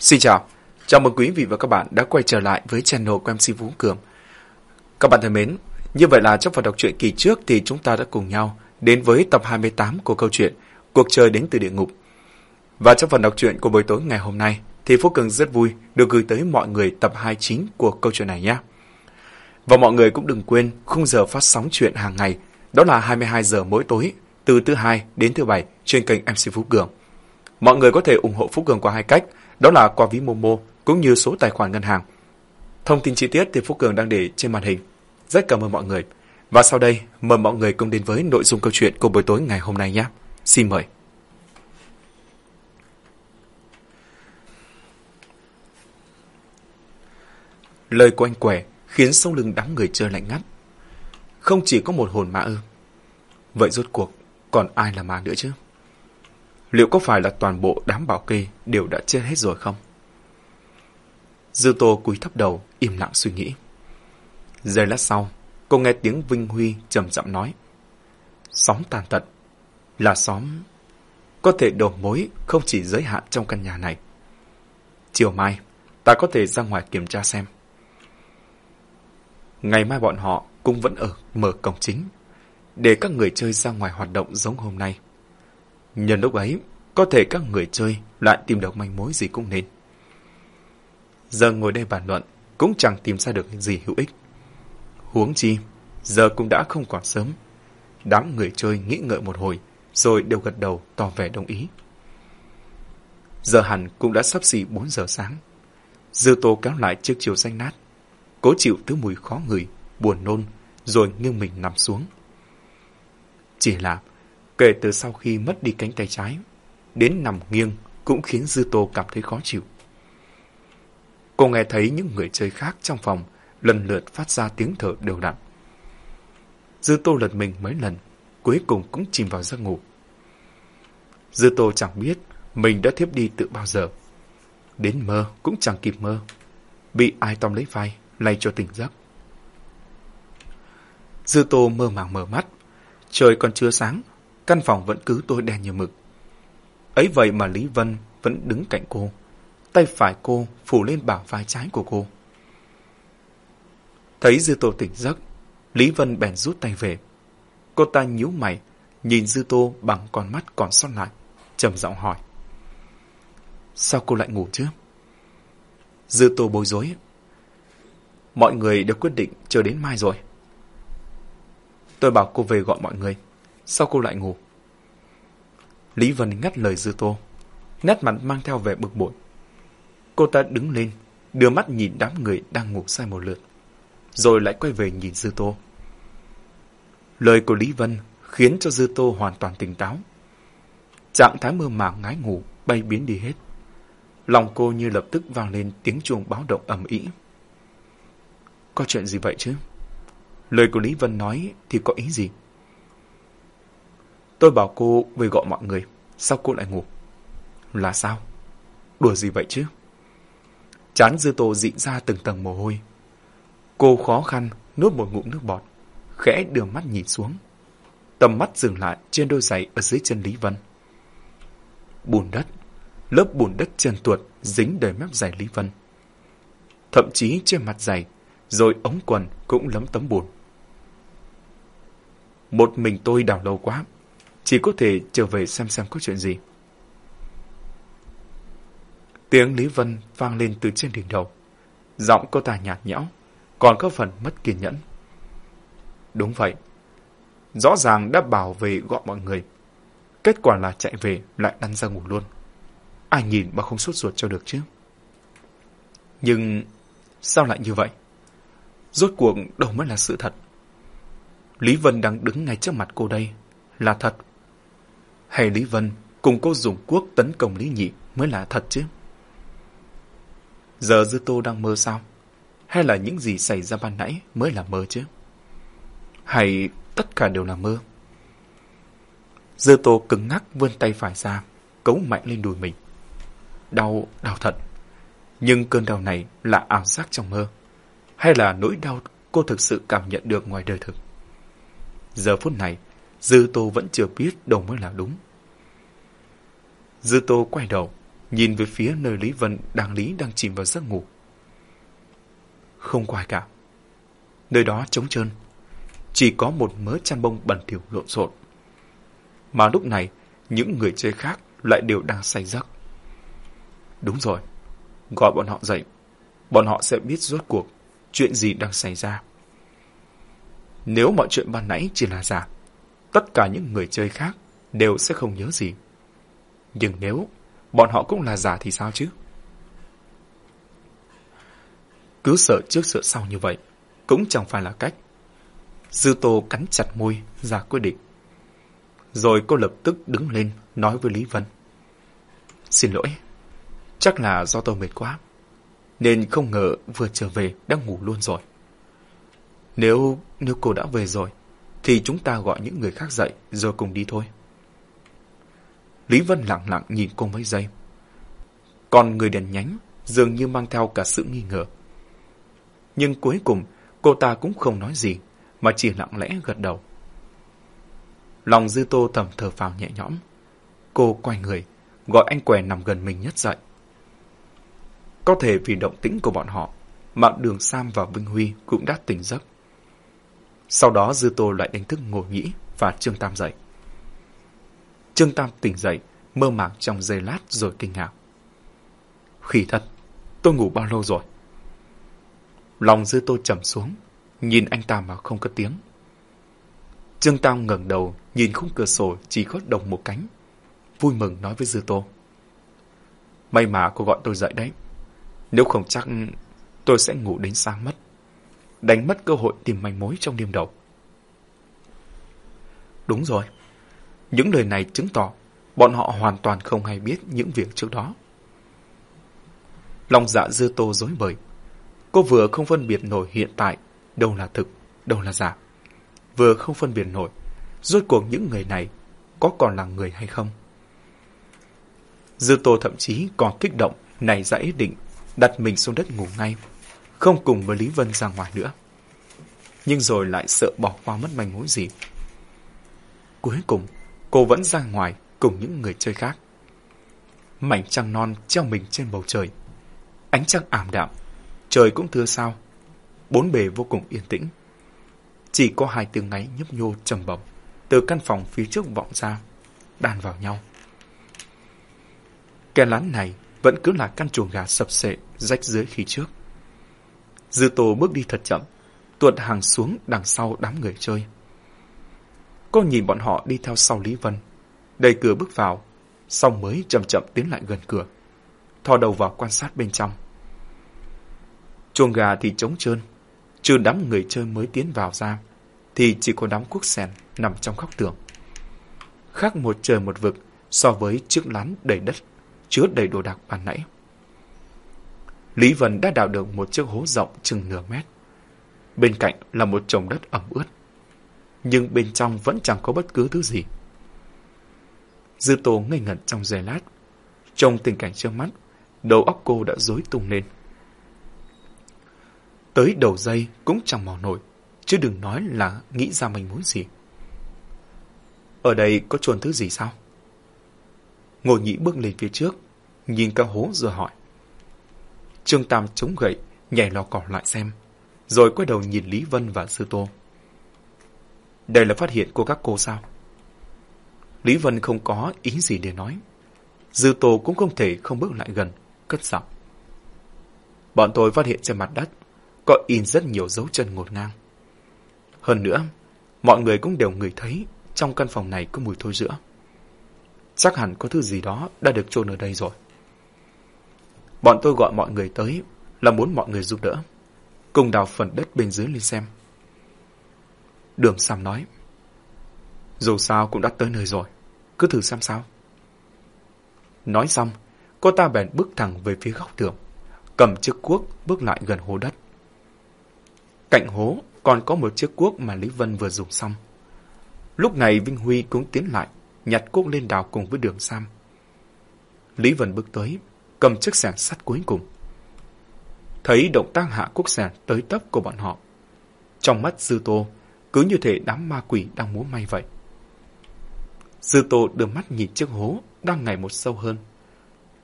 Xin chào, chào mừng quý vị và các bạn đã quay trở lại với channel của MC Vũ Cường. Các bạn thân mến, như vậy là trong phần đọc truyện kỳ trước thì chúng ta đã cùng nhau đến với tập 28 của câu chuyện Cuộc chơi đến từ địa ngục. Và trong phần đọc truyện của buổi tối ngày hôm nay thì Phú Cường rất vui được gửi tới mọi người tập 29 của câu chuyện này nhé. Và mọi người cũng đừng quên khung giờ phát sóng chuyện hàng ngày, đó là 22 giờ mỗi tối, từ thứ hai đến thứ bảy trên kênh MC Phú Cường. Mọi người có thể ủng hộ Phú Cường qua hai cách, đó là qua ví Momo cũng như số tài khoản ngân hàng. Thông tin chi tiết thì Phú Cường đang để trên màn hình. Rất cảm ơn mọi người. Và sau đây, mời mọi người cùng đến với nội dung câu chuyện của buổi tối ngày hôm nay nhé. Xin mời. Lời của anh quẻ khiến sông lưng đám người chơi lạnh ngắt. Không chỉ có một hồn ma ư. Vậy rốt cuộc, còn ai là ma nữa chứ? Liệu có phải là toàn bộ đám bảo kê đều đã chết hết rồi không? Dư Tô cúi thấp đầu, im lặng suy nghĩ. Giây lát sau, cô nghe tiếng Vinh Huy trầm chậm nói. Xóm tàn tật, là xóm... Có thể đầu mối không chỉ giới hạn trong căn nhà này. Chiều mai, ta có thể ra ngoài kiểm tra xem. Ngày mai bọn họ cũng vẫn ở mở cổng chính, để các người chơi ra ngoài hoạt động giống hôm nay. Nhân lúc ấy, có thể các người chơi lại tìm được manh mối gì cũng nên. Giờ ngồi đây bàn luận, cũng chẳng tìm ra được gì hữu ích. Huống chi, giờ cũng đã không còn sớm. Đám người chơi nghĩ ngợi một hồi, rồi đều gật đầu tỏ vẻ đồng ý. Giờ hẳn cũng đã sắp xỉ 4 giờ sáng. Dư tô kéo lại chiếc chiều xanh nát, cố chịu thứ mùi khó ngửi, buồn nôn, rồi nghiêng mình nằm xuống. Chỉ là, kể từ sau khi mất đi cánh tay trái, đến nằm nghiêng cũng khiến Dư Tô cảm thấy khó chịu. Cô nghe thấy những người chơi khác trong phòng lần lượt phát ra tiếng thở đều đặn. Dư Tô lật mình mấy lần, cuối cùng cũng chìm vào giấc ngủ. Dư Tô chẳng biết mình đã thiếp đi từ bao giờ. Đến mơ cũng chẳng kịp mơ. Bị ai tóm lấy vai, lay cho tỉnh giấc. Dư Tô mơ màng mở mắt. Trời còn chưa sáng, căn phòng vẫn cứ tối đen như mực. Ấy vậy mà Lý Vân vẫn đứng cạnh cô. Tay phải cô phủ lên bả vai trái của cô. Thấy Dư Tô tỉnh giấc, Lý Vân bèn rút tay về. Cô ta nhíu mày, nhìn Dư Tô bằng con mắt còn sót lại, trầm giọng hỏi. Sao cô lại ngủ chứ? Dư Tô bối rối. Mọi người đều quyết định chờ đến mai rồi. Tôi bảo cô về gọi mọi người. Sao cô lại ngủ? Lý Vân ngắt lời Dư Tô. Nét mặt mang theo vẻ bực bội. Cô ta đứng lên, đưa mắt nhìn đám người đang ngủ sai một lượt. Rồi lại quay về nhìn Dư Tô. Lời của Lý Vân khiến cho Dư Tô hoàn toàn tỉnh táo. Trạng thái mơ màng ngái ngủ bay biến đi hết. Lòng cô như lập tức vang lên tiếng chuông báo động ầm ĩ. Có chuyện gì vậy chứ? Lời của Lý Vân nói thì có ý gì? Tôi bảo cô về gọi mọi người. Sao cô lại ngủ? Là sao? Đùa gì vậy chứ? Chán dư tô dịn ra từng tầng mồ hôi. Cô khó khăn nuốt một ngụm nước bọt, khẽ đưa mắt nhìn xuống. Tầm mắt dừng lại trên đôi giày ở dưới chân Lý Vân. Bùn đất, lớp bùn đất chân tuột dính đầy mép giày Lý Vân. Thậm chí trên mặt giày, rồi ống quần cũng lấm tấm bùn. Một mình tôi đào lâu quá, chỉ có thể trở về xem xem có chuyện gì. Tiếng Lý Vân vang lên từ trên đỉnh đầu. Giọng cô ta nhạt nhẽo, còn có phần mất kiên nhẫn. Đúng vậy. Rõ ràng đã bảo về gọi mọi người. Kết quả là chạy về lại lăn ra ngủ luôn. Ai nhìn mà không sốt ruột cho được chứ. Nhưng sao lại như vậy? Rốt cuộc đâu mới là sự thật. Lý Vân đang đứng ngay trước mặt cô đây. Là thật. Hay Lý Vân cùng cô dùng quốc tấn công Lý Nhị mới là thật chứ? Giờ Dư Tô đang mơ sao? Hay là những gì xảy ra ban nãy mới là mơ chứ? Hay tất cả đều là mơ? Dư Tô cứng ngắc vươn tay phải ra, cấu mạnh lên đùi mình. Đau, đau thật. Nhưng cơn đau này là ảo giác trong mơ. Hay là nỗi đau cô thực sự cảm nhận được ngoài đời thực? Giờ phút này, Dư Tô vẫn chưa biết đâu mới là đúng. Dư Tô quay đầu, nhìn về phía nơi Lý Vân đang lý đang chìm vào giấc ngủ. Không có ai cả. Nơi đó trống trơn, chỉ có một mớ chăn bông bẩn thỉu lộn xộn. Mà lúc này, những người chơi khác lại đều đang say giấc. Đúng rồi, gọi bọn họ dậy, bọn họ sẽ biết rốt cuộc chuyện gì đang xảy ra. Nếu mọi chuyện ban nãy chỉ là giả, tất cả những người chơi khác đều sẽ không nhớ gì. Nhưng nếu bọn họ cũng là giả thì sao chứ? Cứ sợ trước sợ sau như vậy, cũng chẳng phải là cách. Dư Tô cắn chặt môi, ra quyết định. Rồi cô lập tức đứng lên, nói với Lý Vân. Xin lỗi, chắc là do tôi mệt quá, nên không ngờ vừa trở về đã ngủ luôn rồi. Nếu nếu cô đã về rồi, thì chúng ta gọi những người khác dậy rồi cùng đi thôi. Lý Vân lặng lặng nhìn cô mấy giây. Còn người đèn nhánh dường như mang theo cả sự nghi ngờ. Nhưng cuối cùng cô ta cũng không nói gì, mà chỉ lặng lẽ gật đầu. Lòng dư tô thầm thở phào nhẹ nhõm. Cô quay người, gọi anh què nằm gần mình nhất dậy. Có thể vì động tĩnh của bọn họ, mà đường Sam và Vinh Huy cũng đã tỉnh giấc. Sau đó Dư Tô lại đánh thức ngồi nghĩ và Trương Tam dậy. Trương Tam tỉnh dậy, mơ màng trong giây lát rồi kinh ngạc. Khỉ thật, tôi ngủ bao lâu rồi? Lòng Dư Tô trầm xuống, nhìn anh ta mà không cất tiếng. Trương Tam ngẩng đầu, nhìn khung cửa sổ chỉ có đồng một cánh. Vui mừng nói với Dư Tô. May mà cô gọi tôi dậy đấy. Nếu không chắc tôi sẽ ngủ đến sáng mất đánh mất cơ hội tìm manh mối trong đêm đầu. Đúng rồi. Những lời này chứng tỏ bọn họ hoàn toàn không hay biết những việc trước đó. Lòng dạ dư tô dối bời. Cô vừa không phân biệt nổi hiện tại đâu là thực, đâu là giả. Vừa không phân biệt nổi rốt cuộc những người này có còn là người hay không. Dư tô thậm chí còn kích động này ra ý định đặt mình xuống đất ngủ ngay không cùng với Lý Vân ra ngoài nữa. Nhưng rồi lại sợ bỏ qua mất manh mối gì. Cuối cùng, cô vẫn ra ngoài cùng những người chơi khác. Mảnh trăng non treo mình trên bầu trời. Ánh trăng ảm đạm, trời cũng thưa sao. Bốn bề vô cùng yên tĩnh. Chỉ có hai tiếng ngáy nhấp nhô trầm bổng từ căn phòng phía trước vọng ra, đan vào nhau. Cái lán này vẫn cứ là căn chuồng gà sập sệ rách dưới khi trước. Dư Tô bước đi thật chậm, tuột hàng xuống đằng sau đám người chơi. Cô nhìn bọn họ đi theo sau Lý Vân, đẩy cửa bước vào, xong mới chậm chậm tiến lại gần cửa, thò đầu vào quan sát bên trong. Chuồng gà thì trống trơn, trừ đám người chơi mới tiến vào ra, thì chỉ có đám quốc sèn nằm trong góc tường. Khác một trời một vực so với chiếc lán đầy đất, chứa đầy đồ đạc bàn nãy. Lý Vân đã đào được một chiếc hố rộng chừng nửa mét. Bên cạnh là một chồng đất ẩm ướt. Nhưng bên trong vẫn chẳng có bất cứ thứ gì. Dư Tô ngây ngẩn trong giây lát. Trong tình cảnh trước mắt, đầu óc cô đã rối tung lên. Tới đầu dây cũng chẳng mò nổi, chứ đừng nói là nghĩ ra mình muốn gì. Ở đây có chuồn thứ gì sao? Ngồi nhị bước lên phía trước, nhìn cao hố rồi hỏi. Trương Tam chống gậy, nhảy lò cỏ lại xem, rồi quay đầu nhìn Lý Vân và Sư Tô. Đây là phát hiện của các cô sao? Lý Vân không có ý gì để nói. Dư Tô cũng không thể không bước lại gần, cất giọng. Bọn tôi phát hiện trên mặt đất có in rất nhiều dấu chân ngột ngang. Hơn nữa, mọi người cũng đều ngửi thấy trong căn phòng này có mùi thôi giữa. Chắc hẳn có thứ gì đó đã được chôn ở đây rồi. Bọn tôi gọi mọi người tới là muốn mọi người giúp đỡ. Cùng đào phần đất bên dưới lên xem. Đường Sam nói. Dù sao cũng đã tới nơi rồi. Cứ thử xem sao. Nói xong, cô ta bèn bước thẳng về phía góc tường. Cầm chiếc cuốc bước lại gần hố đất. Cạnh hố còn có một chiếc cuốc mà Lý Vân vừa dùng xong. Lúc này Vinh Huy cũng tiến lại, nhặt cuốc lên đào cùng với đường Sam. Lý Vân bước tới, cầm chiếc sẻng sắt cuối cùng. Thấy động tác hạ quốc sẻng tới tấp của bọn họ. Trong mắt Dư Tô, cứ như thể đám ma quỷ đang múa may vậy. Dư Tô đưa mắt nhìn chiếc hố đang ngày một sâu hơn.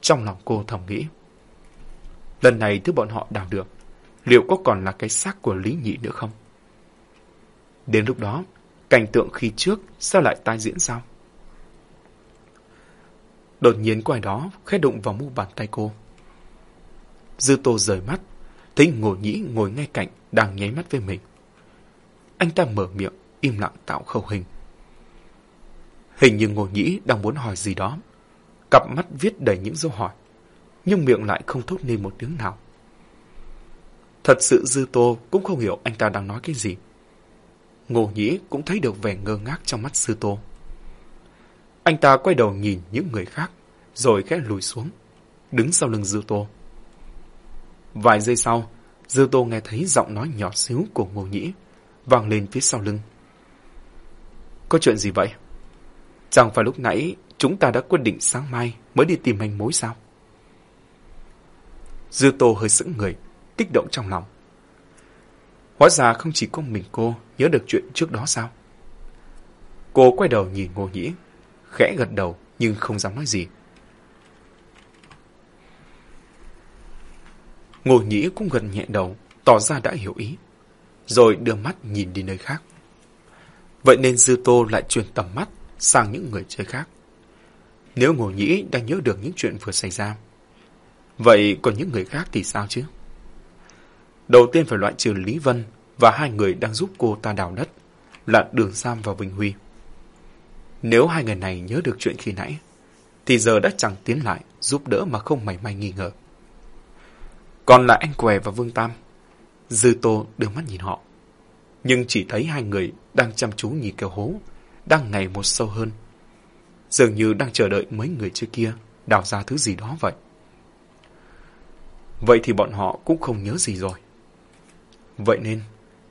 Trong lòng cô thầm nghĩ. Lần này thứ bọn họ đào được, liệu có còn là cái xác của Lý Nhị nữa không? Đến lúc đó, cảnh tượng khi trước sao lại tái diễn sao? Đột nhiên quài đó khẽ đụng vào mu bàn tay cô. Dư tô rời mắt, thấy ngồi nhĩ ngồi ngay cạnh đang nháy mắt với mình. Anh ta mở miệng, im lặng tạo khẩu hình. Hình như ngồi nhĩ đang muốn hỏi gì đó. Cặp mắt viết đầy những dấu hỏi, nhưng miệng lại không thốt nên một tiếng nào. Thật sự Dư Tô cũng không hiểu anh ta đang nói cái gì. Ngô Nhĩ cũng thấy được vẻ ngơ ngác trong mắt Dư Tô. Anh ta quay đầu nhìn những người khác, rồi khẽ lùi xuống, đứng sau lưng Dư Tô. Vài giây sau, Dư Tô nghe thấy giọng nói nhỏ xíu của Ngô Nhĩ vang lên phía sau lưng. Có chuyện gì vậy? Chẳng phải lúc nãy chúng ta đã quyết định sáng mai mới đi tìm manh mối sao? Dư Tô hơi sững người, kích động trong lòng. Hóa ra không chỉ có mình cô nhớ được chuyện trước đó sao? Cô quay đầu nhìn Ngô Nhĩ, khẽ gật đầu nhưng không dám nói gì. Ngô Nhĩ cũng gật nhẹ đầu, tỏ ra đã hiểu ý, rồi đưa mắt nhìn đi nơi khác. Vậy nên Dư Tô lại chuyển tầm mắt sang những người chơi khác. Nếu Ngô Nhĩ đang nhớ được những chuyện vừa xảy ra, vậy còn những người khác thì sao chứ? Đầu tiên phải loại trừ Lý Vân và hai người đang giúp cô ta đào đất là Đường Sam và Vinh Huy. Nếu hai người này nhớ được chuyện khi nãy, thì giờ đã chẳng tiến lại giúp đỡ mà không mảy may nghi ngờ. Còn là anh Què và Vương Tam. Dư Tô đưa mắt nhìn họ. Nhưng chỉ thấy hai người đang chăm chú nhìn kêu hố, đang ngày một sâu hơn. Dường như đang chờ đợi mấy người trước kia đào ra thứ gì đó vậy. Vậy thì bọn họ cũng không nhớ gì rồi. Vậy nên,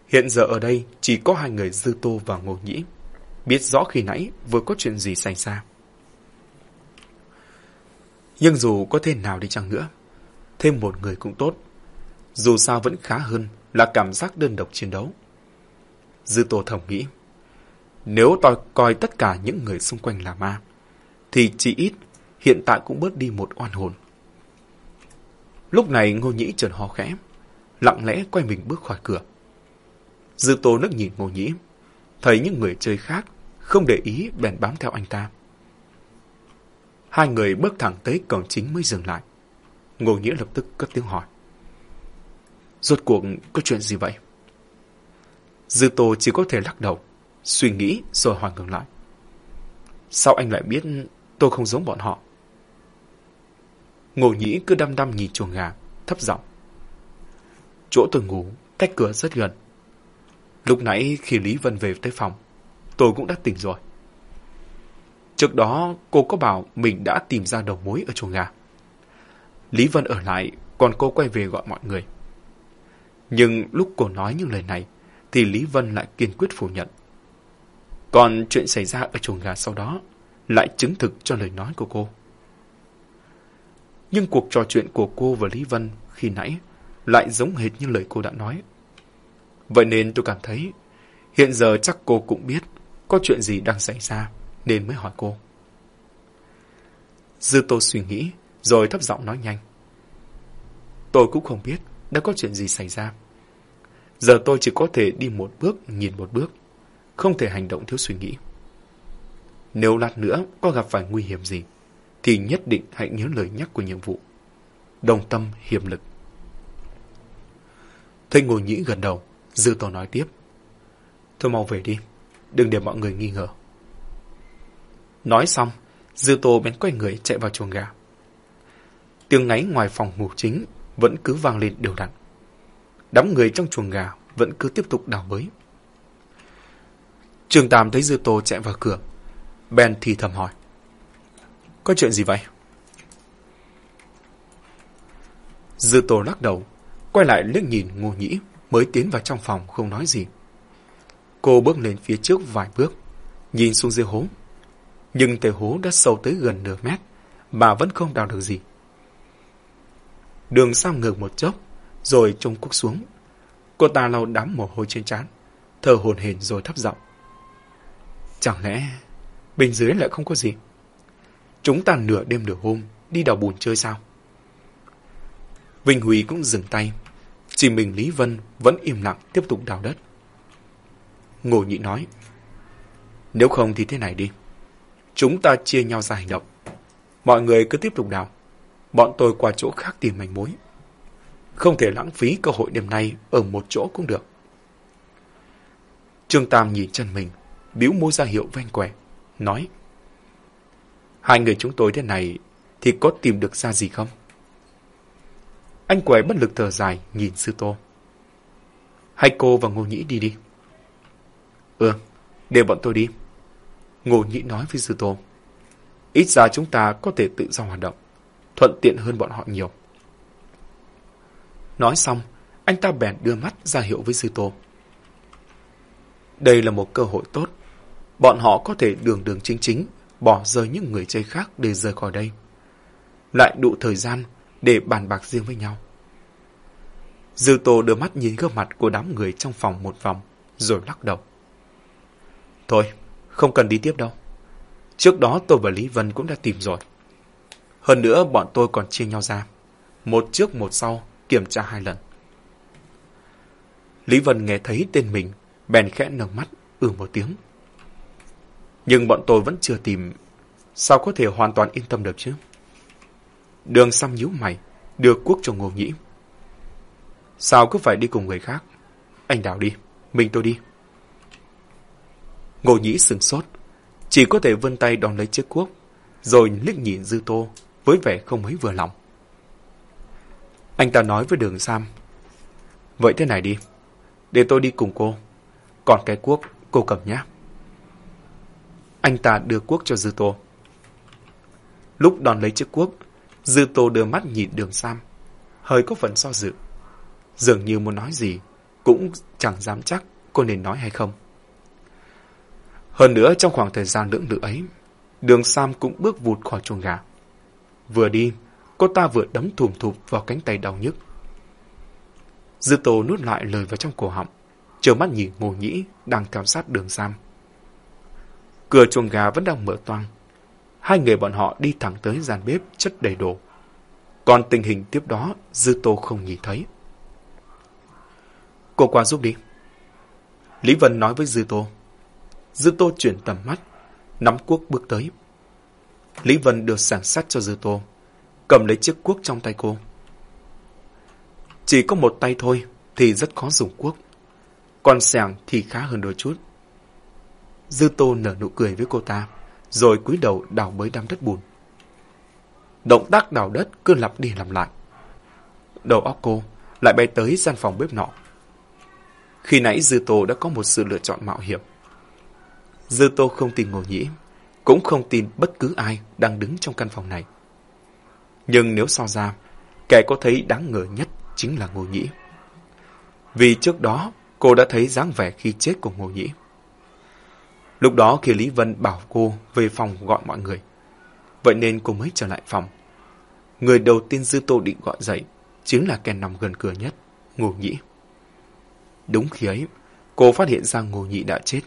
hiện giờ ở đây chỉ có hai người Dư Tô và Ngô Nhĩ. Biết rõ khi nãy vừa có chuyện gì xảy ra. Nhưng dù có thế nào đi chăng nữa, thêm một người cũng tốt. Dù sao vẫn khá hơn là cảm giác đơn độc chiến đấu. Dư Tô thầm nghĩ, nếu tôi coi tất cả những người xung quanh là ma, thì chỉ ít hiện tại cũng bớt đi một oan hồn. Lúc này Ngô Nhĩ trần ho khẽ, lặng lẽ quay mình bước khỏi cửa. Dư Tô nức nhìn Ngô Nhĩ, thấy những người chơi khác không để ý bèn bám theo anh ta. Hai người bước thẳng tới cổng chính mới dừng lại. Ngô Nhĩ lập tức cất tiếng hỏi. Rốt cuộc có chuyện gì vậy? Dư Tô chỉ có thể lắc đầu, suy nghĩ rồi hỏi ngừng lại. Sao anh lại biết tôi không giống bọn họ? Ngô Nhĩ cứ đăm đăm nhìn chuồng gà, thấp giọng. Chỗ tôi ngủ, cách cửa rất gần. Lúc nãy khi Lý Vân về tới phòng, tôi cũng đã tỉnh rồi. Trước đó cô có bảo mình đã tìm ra đầu mối ở chuồng gà. Lý Vân ở lại, còn cô quay về gọi mọi người. Nhưng lúc cô nói những lời này, thì Lý Vân lại kiên quyết phủ nhận. Còn chuyện xảy ra ở chuồng gà sau đó lại chứng thực cho lời nói của cô. Nhưng cuộc trò chuyện của cô và Lý Vân khi nãy lại giống hệt như lời cô đã nói. Vậy nên tôi cảm thấy hiện giờ chắc cô cũng biết có chuyện gì đang xảy ra nên mới hỏi cô. Dư Tô suy nghĩ rồi thấp giọng nói nhanh. Tôi cũng không biết đã có chuyện gì xảy ra. Giờ tôi chỉ có thể đi một bước nhìn một bước, không thể hành động thiếu suy nghĩ. Nếu lát nữa có gặp phải nguy hiểm gì, thì nhất định hãy nhớ lời nhắc của nhiệm vụ. Đồng tâm hiểm lực. Thấy ngồi nhĩ gần đầu, Dư Tô nói tiếp. Thôi mau về đi, đừng để mọi người nghi ngờ. Nói xong, Dư Tô bén quay người chạy vào chuồng gà. Tiếng ngáy ngoài phòng ngủ chính vẫn cứ vang lên đều đặn. Đám người trong chuồng gà vẫn cứ tiếp tục đào bới. Trường Tam thấy Dư Tô chạy vào cửa. Ben thì thầm hỏi. Có chuyện gì vậy? Dư Tô lắc đầu, quay lại liếc nhìn Ngô Nhĩ mới tiến vào trong phòng không nói gì. Cô bước lên phía trước vài bước, nhìn xuống dưới hố. Nhưng tề hố đã sâu tới gần nửa mét, mà vẫn không đào được gì. Đường sang ngược một chốc, rồi trông cúc xuống. Cô ta lau đám mồ hôi trên trán, thở hồn hển rồi thấp giọng. Chẳng lẽ bên dưới lại không có gì? Chúng ta nửa đêm nửa hôm đi đào bùn chơi sao? Vinh Huy cũng dừng tay. Chỉ mình Lý Vân vẫn im lặng tiếp tục đào đất. Ngô Nhị nói. Nếu không thì thế này đi. Chúng ta chia nhau ra hành động. Mọi người cứ tiếp tục đào. Bọn tôi qua chỗ khác tìm manh mối. Không thể lãng phí cơ hội đêm nay ở một chỗ cũng được. Trương Tam nhìn chân mình, biếu môi ra hiệu ven quẻ, nói. Hai người chúng tôi thế này thì có tìm được ra gì không? Anh quẻ bất lực thở dài nhìn sư tô. Hai cô và Ngô Nhĩ đi đi. Ừ, để bọn tôi đi. Ngô Nhĩ nói với sư tô. Ít ra chúng ta có thể tự do hoạt động, thuận tiện hơn bọn họ nhiều. Nói xong, anh ta bèn đưa mắt ra hiệu với sư tô. Đây là một cơ hội tốt. Bọn họ có thể đường đường chính chính bỏ rơi những người chơi khác để rời khỏi đây. Lại đủ thời gian để bàn bạc riêng với nhau. Dư Tô đưa mắt nhìn gương mặt của đám người trong phòng một vòng, rồi lắc đầu. Thôi, không cần đi tiếp đâu. Trước đó tôi và Lý Vân cũng đã tìm rồi. Hơn nữa bọn tôi còn chia nhau ra. Một trước một sau, kiểm tra hai lần. Lý Vân nghe thấy tên mình, bèn khẽ nâng mắt, ừ một tiếng. Nhưng bọn tôi vẫn chưa tìm, sao có thể hoàn toàn yên tâm được chứ? Đường xăm nhíu mày, đưa quốc cho Ngô Nhĩ. Sao cứ phải đi cùng người khác? Anh đào đi, mình tôi đi. Ngô Nhĩ sừng sốt, chỉ có thể vươn tay đón lấy chiếc cuốc, rồi liếc nhìn Dư Tô với vẻ không mấy vừa lòng. Anh ta nói với đường Sam, Vậy thế này đi, để tôi đi cùng cô, còn cái cuốc cô cầm nhé. Anh ta đưa cuốc cho Dư Tô. Lúc đón lấy chiếc cuốc, Dư Tô đưa mắt nhìn đường Sam, hơi có phần so dự. Dường như muốn nói gì, cũng chẳng dám chắc cô nên nói hay không. Hơn nữa trong khoảng thời gian lưỡng lự ấy, đường Sam cũng bước vụt khỏi chuồng gà. Vừa đi, cô ta vừa đấm thùm thụp vào cánh tay đau nhức. Dư Tô nuốt lại lời vào trong cổ họng, chờ mắt nhìn Ngô Nhĩ đang cảm sát đường Sam. Cửa chuồng gà vẫn đang mở toang. Hai người bọn họ đi thẳng tới gian bếp chất đầy đồ. Còn tình hình tiếp đó, Dư Tô không nhìn thấy. Cô qua giúp đi. Lý Vân nói với Dư Tô. Dư Tô chuyển tầm mắt, nắm cuốc bước tới. Lý Vân đưa sàng sắt cho Dư Tô, cầm lấy chiếc cuốc trong tay cô. Chỉ có một tay thôi thì rất khó dùng cuốc. Còn sàng thì khá hơn đôi chút. Dư Tô nở nụ cười với cô ta, rồi cúi đầu đào bới đám đất bùn. Động tác đào đất cứ lặp đi lặp lại. Đầu óc cô lại bay tới gian phòng bếp nọ. Khi nãy Dư Tô đã có một sự lựa chọn mạo hiểm. Dư Tô không tin Ngô Nhĩ, cũng không tin bất cứ ai đang đứng trong căn phòng này. Nhưng nếu so ra, kẻ có thấy đáng ngờ nhất chính là Ngô Nhĩ. Vì trước đó, cô đã thấy dáng vẻ khi chết của Ngô Nhĩ. Lúc đó khi Lý Vân bảo cô về phòng gọi mọi người. Vậy nên cô mới trở lại phòng. Người đầu tiên Dư Tô định gọi dậy chính là kẻ nằm gần cửa nhất, Ngô Nhĩ. Đúng khi ấy, cô phát hiện ra Ngô Nhĩ đã chết.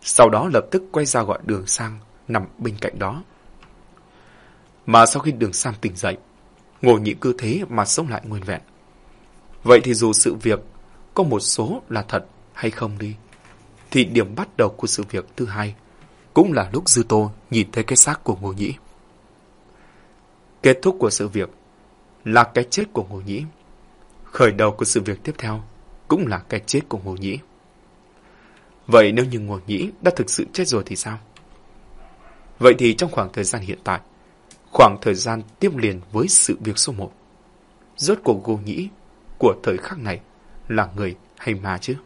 Sau đó lập tức quay ra gọi đường sang, nằm bên cạnh đó. Mà sau khi đường sang tỉnh dậy, ngồi nhị cứ thế mà sống lại nguyên vẹn. Vậy thì dù sự việc có một số là thật hay không đi, thì điểm bắt đầu của sự việc thứ hai cũng là lúc Dư Tô nhìn thấy cái xác của Ngô Nhĩ. Kết thúc của sự việc là cái chết của Ngô Nhĩ. Khởi đầu của sự việc tiếp theo cũng là cái chết của Ngô Nhĩ. Vậy nếu như Ngô Nhĩ đã thực sự chết rồi thì sao? Vậy thì trong khoảng thời gian hiện tại, khoảng thời gian tiếp liền với sự việc số một, rốt cuộc Ngô Nhĩ của thời khắc này là người hay ma chứ?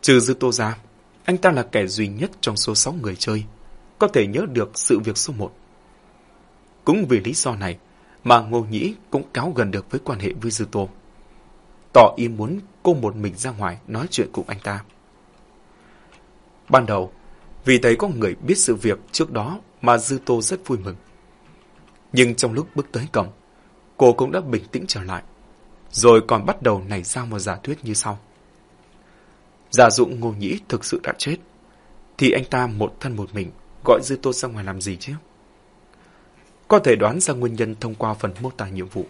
Trừ Dư Tô ra, anh ta là kẻ duy nhất trong số 6 người chơi có thể nhớ được sự việc số 1. Cũng vì lý do này mà Ngô Nhĩ cũng cáo gần được với quan hệ với Dư Tô. Tỏ ý muốn cô một mình ra ngoài nói chuyện cùng anh ta. Ban đầu, vì thấy có người biết sự việc trước đó mà Dư Tô rất vui mừng. Nhưng trong lúc bước tới cổng, cô cũng đã bình tĩnh trở lại, rồi còn bắt đầu nảy ra một giả thuyết như sau. Giả dụ Ngô Nhĩ thực sự đã chết, thì anh ta một thân một mình gọi Dư Tô ra ngoài làm gì chứ? có thể đoán ra nguyên nhân thông qua phần mô tả nhiệm vụ.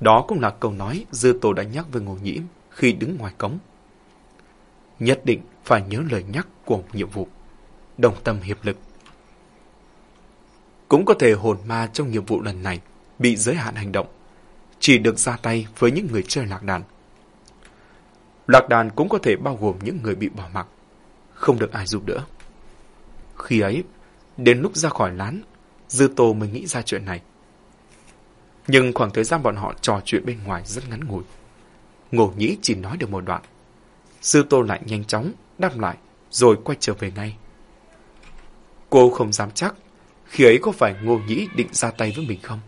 Đó cũng là câu nói Dư Tô đã nhắc với Ngô Nhĩ khi đứng ngoài cống. Nhất định phải nhớ lời nhắc của nhiệm vụ. Đồng tâm hiệp lực. Cũng có thể hồn ma trong nhiệm vụ lần này bị giới hạn hành động, chỉ được ra tay với những người chơi lạc đàn. Lạc đàn cũng có thể bao gồm những người bị bỏ mặc, không được ai giúp đỡ. Khi ấy, đến lúc ra khỏi lán, Dư Tô mới nghĩ ra chuyện này. Nhưng khoảng thời gian bọn họ trò chuyện bên ngoài rất ngắn ngủi. Ngô Nhĩ chỉ nói được một đoạn. sư Tô lại nhanh chóng đáp lại, rồi quay trở về ngay. Cô không dám chắc khi ấy có phải Ngô Nhĩ định ra tay với mình không?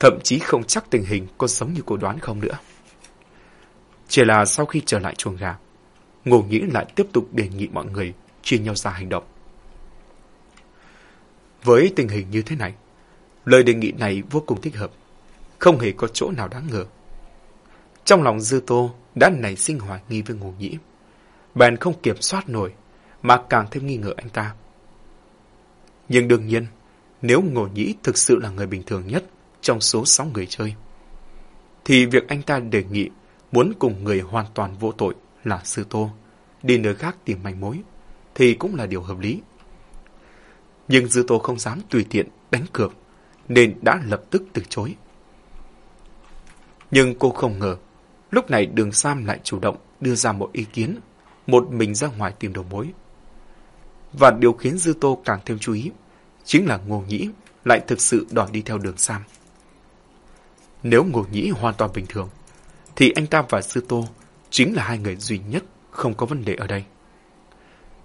Thậm chí không chắc tình hình có giống như cô đoán không nữa. Chỉ là sau khi trở lại chuồng gà, Ngô Nhĩ lại tiếp tục đề nghị mọi người chia nhau ra hành động. Với tình hình như thế này, lời đề nghị này vô cùng thích hợp, không hề có chỗ nào đáng ngờ. Trong lòng Dư Tô đã nảy sinh hoài nghi với Ngô Nhĩ. Bèn không kiểm soát nổi, mà càng thêm nghi ngờ anh ta. Nhưng đương nhiên, nếu Ngô Nhĩ thực sự là người bình thường nhất trong số 6 người chơi, thì việc anh ta đề nghị muốn cùng người hoàn toàn vô tội là Sư Tô đi nơi khác tìm manh mối, thì cũng là điều hợp lý. Nhưng Dư Tô không dám tùy tiện đánh cược, nên đã lập tức từ chối. Nhưng cô không ngờ, lúc này đường Sam lại chủ động đưa ra một ý kiến, một mình ra ngoài tìm đầu mối. Và điều khiến Dư Tô càng thêm chú ý, chính là Ngô Nhĩ lại thực sự đòi đi theo đường Sam. Nếu Ngô Nhĩ hoàn toàn bình thường, thì anh ta và Dư Tô chính là hai người duy nhất không có vấn đề ở đây.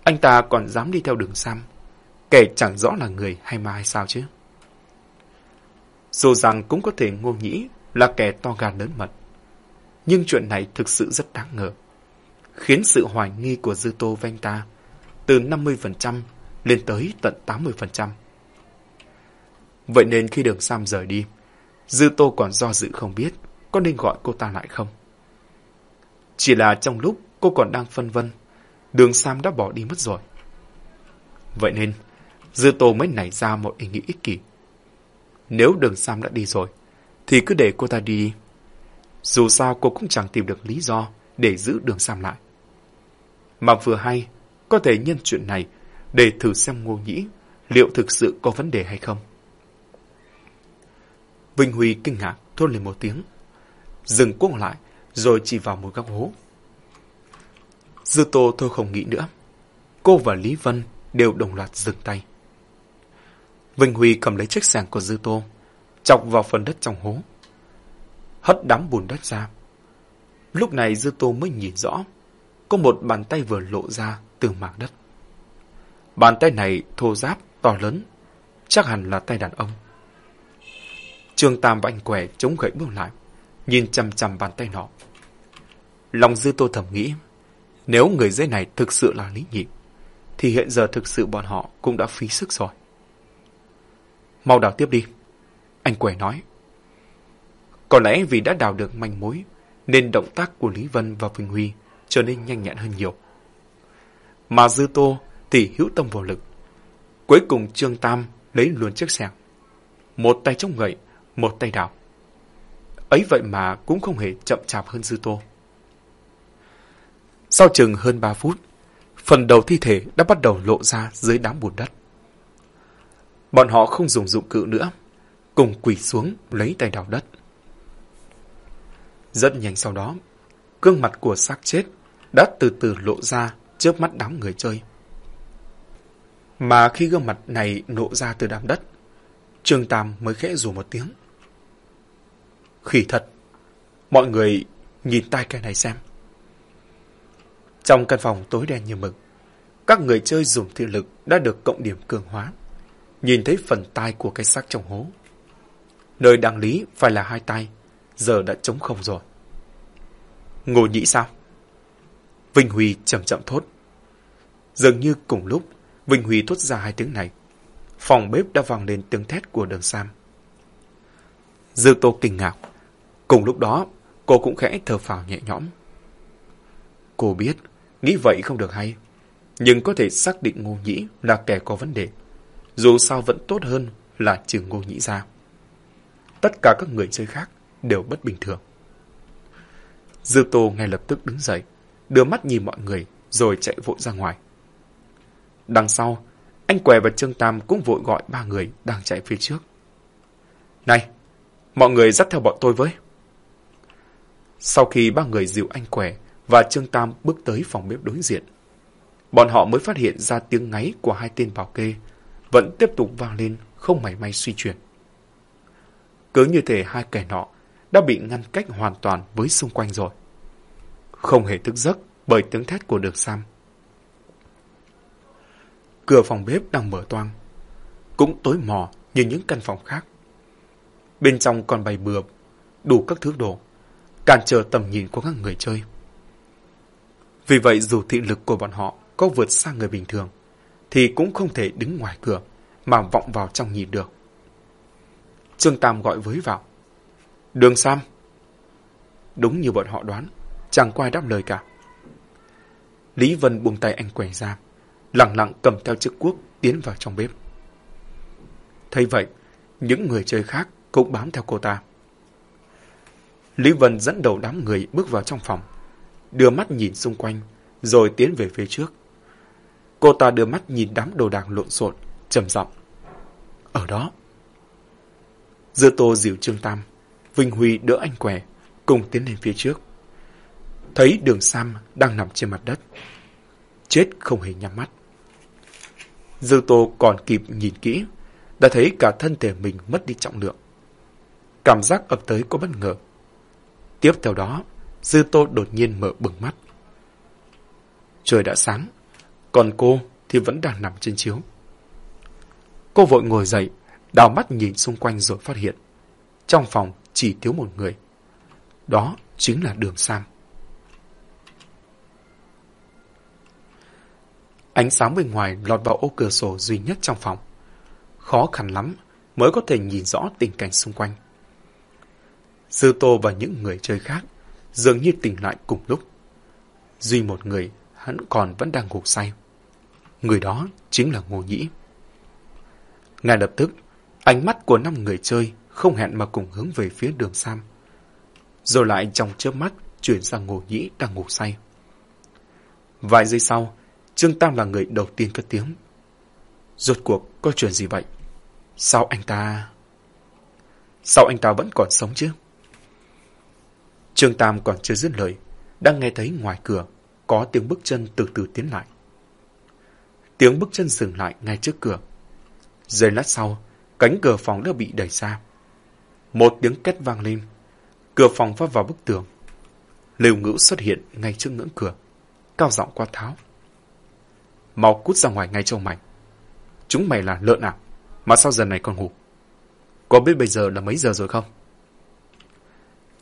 Anh ta còn dám đi theo đường Sam, kể chẳng rõ là người hay ma hay sao chứ. Dù rằng cũng có thể ngô nhĩ là kẻ to gan lớn mật. Nhưng chuyện này thực sự rất đáng ngờ. Khiến sự hoài nghi của Dư Tô Vanh ta từ 50% lên tới tận 80%. Vậy nên khi đường Sam rời đi, Dư Tô còn do dự không biết có nên gọi cô ta lại không. Chỉ là trong lúc cô còn đang phân vân, đường Sam đã bỏ đi mất rồi. Vậy nên, Dư Tô mới nảy ra một ý nghĩ ích kỷ. Nếu đường Sam đã đi rồi, thì cứ để cô ta đi. Dù sao cô cũng chẳng tìm được lý do để giữ đường Sam lại. Mà vừa hay, có thể nhân chuyện này để thử xem Ngô Nhĩ liệu thực sự có vấn đề hay không. Vinh Huy kinh ngạc thốt lên một tiếng, dừng cuốc lại rồi chỉ vào một góc hố. Dư Tô thôi không nghĩ nữa. Cô và Lý Vân đều đồng loạt dừng tay. Vinh Huy cầm lấy chiếc sàng của Dư Tô, chọc vào phần đất trong hố. Hất đám bùn đất ra. Lúc này Dư Tô mới nhìn rõ, có một bàn tay vừa lộ ra từ mảng đất. Bàn tay này thô ráp, to lớn, chắc hẳn là tay đàn ông. Trương Tam và anh quẻ chống gậy bước lại, nhìn chằm chằm bàn tay nọ. Lòng Dư Tô thầm nghĩ, nếu người dây này thực sự là Lý Nhị, thì hiện giờ thực sự bọn họ cũng đã phí sức rồi. Mau đào tiếp đi. Anh quẻ nói. Có lẽ vì đã đào được manh mối, nên động tác của Lý Vân và Vinh Huy trở nên nhanh nhẹn hơn nhiều. Mà Dư Tô thì hữu tâm vô lực. Cuối cùng Trương Tam lấy luôn chiếc xẻng. Một tay chống gậy, một tay đào. Ấy vậy mà cũng không hề chậm chạp hơn Dư Tô. Sau chừng hơn 3 phút, phần đầu thi thể đã bắt đầu lộ ra dưới đám bùn đất. Bọn họ không dùng dụng cụ nữa, cùng quỳ xuống lấy tay đào đất. Rất nhanh sau đó, gương mặt của xác chết đã từ từ lộ ra trước mắt đám người chơi. Mà khi gương mặt này nộ ra từ đám đất, Trương Tam mới khẽ rủ một tiếng. Khỉ thật, mọi người nhìn tai cái này xem. Trong căn phòng tối đen như mực, các người chơi dùng thị lực đã được cộng điểm cường hóa. Nhìn thấy phần tai của cái xác trong hố. Nơi đáng lý phải là hai tay, giờ đã trống không rồi. Ngô nhĩ sao? Vinh Huy chậm chậm thốt. Dường như cùng lúc, Vinh Huy thốt ra hai tiếng này. Phòng bếp đã vang lên tiếng thét của đường Sam. Dư Tô kinh ngạc. Cùng lúc đó, cô cũng khẽ thở phào nhẹ nhõm. Cô biết, nghĩ vậy không được hay. Nhưng có thể xác định Ngô Nhĩ là kẻ có vấn đề. Dù sao vẫn tốt hơn là trừ ngô nhĩ ra. Tất cả các người chơi khác đều bất bình thường. Dư Tô ngay lập tức đứng dậy, đưa mắt nhìn mọi người rồi chạy vội ra ngoài. Đằng sau, anh Què và Trương Tam cũng vội gọi ba người đang chạy phía trước. Này, mọi người dắt theo bọn tôi với. Sau khi ba người dìu anh Què và Trương Tam bước tới phòng bếp đối diện, bọn họ mới phát hiện ra tiếng ngáy của hai tên bảo kê vẫn tiếp tục vang lên không mảy may suy chuyển. Cứ như thể hai kẻ nọ đã bị ngăn cách hoàn toàn với xung quanh rồi. Không hề thức giấc bởi tiếng thét của được Sam. Cửa phòng bếp đang mở toang, cũng tối mò như những căn phòng khác. Bên trong còn bày bừa, đủ các thứ đồ, cản trở tầm nhìn của các người chơi. Vì vậy dù thị lực của bọn họ có vượt xa người bình thường, thì cũng không thể đứng ngoài cửa mà vọng vào trong nhìn được. Trương Tam gọi với vào. Đường Sam. Đúng như bọn họ đoán, chẳng quay đáp lời cả. Lý Vân buông tay anh quẻ ra, lặng lặng cầm theo chiếc cuốc tiến vào trong bếp. Thấy vậy, những người chơi khác cũng bám theo cô ta. Lý Vân dẫn đầu đám người bước vào trong phòng, đưa mắt nhìn xung quanh, rồi tiến về phía trước. Cô ta đưa mắt nhìn đám đồ đạc lộn xộn, trầm giọng. Ở đó. Dư Tô dìu Trương Tam, Vinh Huy đỡ anh què, cùng tiến lên phía trước. Thấy đường Sam đang nằm trên mặt đất. Chết không hề nhắm mắt. Dư Tô còn kịp nhìn kỹ, đã thấy cả thân thể mình mất đi trọng lượng. Cảm giác ập tới có bất ngờ. Tiếp theo đó, Dư Tô đột nhiên mở bừng mắt. Trời đã sáng, còn cô thì vẫn đang nằm trên chiếu. Cô vội ngồi dậy, đào mắt nhìn xung quanh rồi phát hiện. Trong phòng chỉ thiếu một người. Đó chính là đường Sam. Ánh sáng bên ngoài lọt vào ô cửa sổ duy nhất trong phòng. Khó khăn lắm mới có thể nhìn rõ tình cảnh xung quanh. Sư Tô và những người chơi khác dường như tỉnh lại cùng lúc. Duy một người hắn còn vẫn đang ngủ say. Người đó chính là Ngô Nhĩ. Ngay lập tức, ánh mắt của năm người chơi không hẹn mà cùng hướng về phía đường Sam. Rồi lại trong chớp mắt chuyển sang Ngô Nhĩ đang ngủ say. Vài giây sau, Trương Tam là người đầu tiên cất tiếng. Rốt cuộc có chuyện gì vậy? Sao anh ta... Sao anh ta vẫn còn sống chứ? Trương Tam còn chưa dứt lời, đang nghe thấy ngoài cửa có tiếng bước chân từ từ tiến lại. Tiếng bước chân dừng lại ngay trước cửa. Giây lát sau, cánh cửa phòng đã bị đẩy ra. Một tiếng két vang lên, cửa phòng va vào bức tường. Lưu ngữ xuất hiện ngay trước ngưỡng cửa, cao giọng qua tháo. Mau cút ra ngoài ngay cho mày. Chúng mày là lợn à? Mà sao giờ này còn ngủ? Có biết bây giờ là mấy giờ rồi không?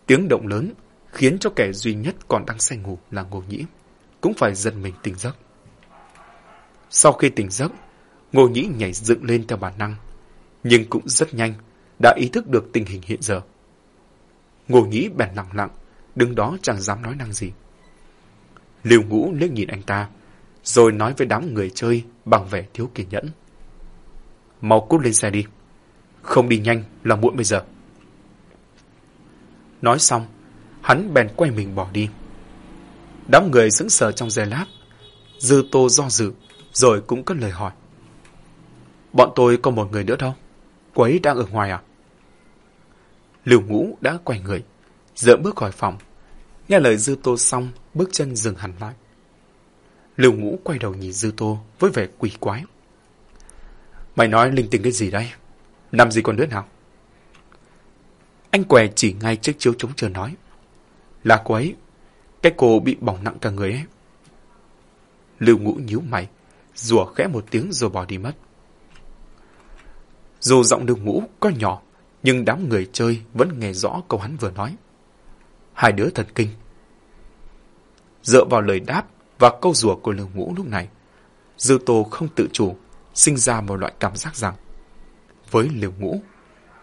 Tiếng động lớn khiến cho kẻ duy nhất còn đang say ngủ là Ngô Nhĩ, cũng phải giật mình tỉnh giấc. Sau khi tỉnh giấc, Ngô Nhĩ nhảy dựng lên theo bản năng, nhưng cũng rất nhanh, đã ý thức được tình hình hiện giờ. Ngô Nhĩ bèn lặng lặng, đứng đó chẳng dám nói năng gì. Liêu ngũ liếc nhìn anh ta, rồi nói với đám người chơi bằng vẻ thiếu kiên nhẫn. Mau cút lên xe đi. Không đi nhanh là muộn bây giờ. Nói xong, hắn bèn quay mình bỏ đi. Đám người sững sờ trong giây lát, dư tô do dự, rồi cũng cất lời hỏi. Bọn tôi có một người nữa đâu? Cô ấy đang ở ngoài à? Lưu ngũ đã quay người, dỡ bước khỏi phòng. Nghe lời dư tô xong, bước chân dừng hẳn lại. Lưu ngũ quay đầu nhìn dư tô với vẻ quỷ quái. Mày nói linh tinh cái gì đây? Làm gì còn nữa nào? Anh què chỉ ngay trước chiếu chống chờ nói. Là cô ấy. Cái cô bị bỏng nặng cả người ấy. Lưu ngũ nhíu mày, rùa khẽ một tiếng rồi bỏ đi mất. Dù giọng đường ngũ có nhỏ, nhưng đám người chơi vẫn nghe rõ câu hắn vừa nói. Hai đứa thần kinh. Dựa vào lời đáp và câu rùa của lương ngũ lúc này, Dư Tô không tự chủ, sinh ra một loại cảm giác rằng với liều ngũ,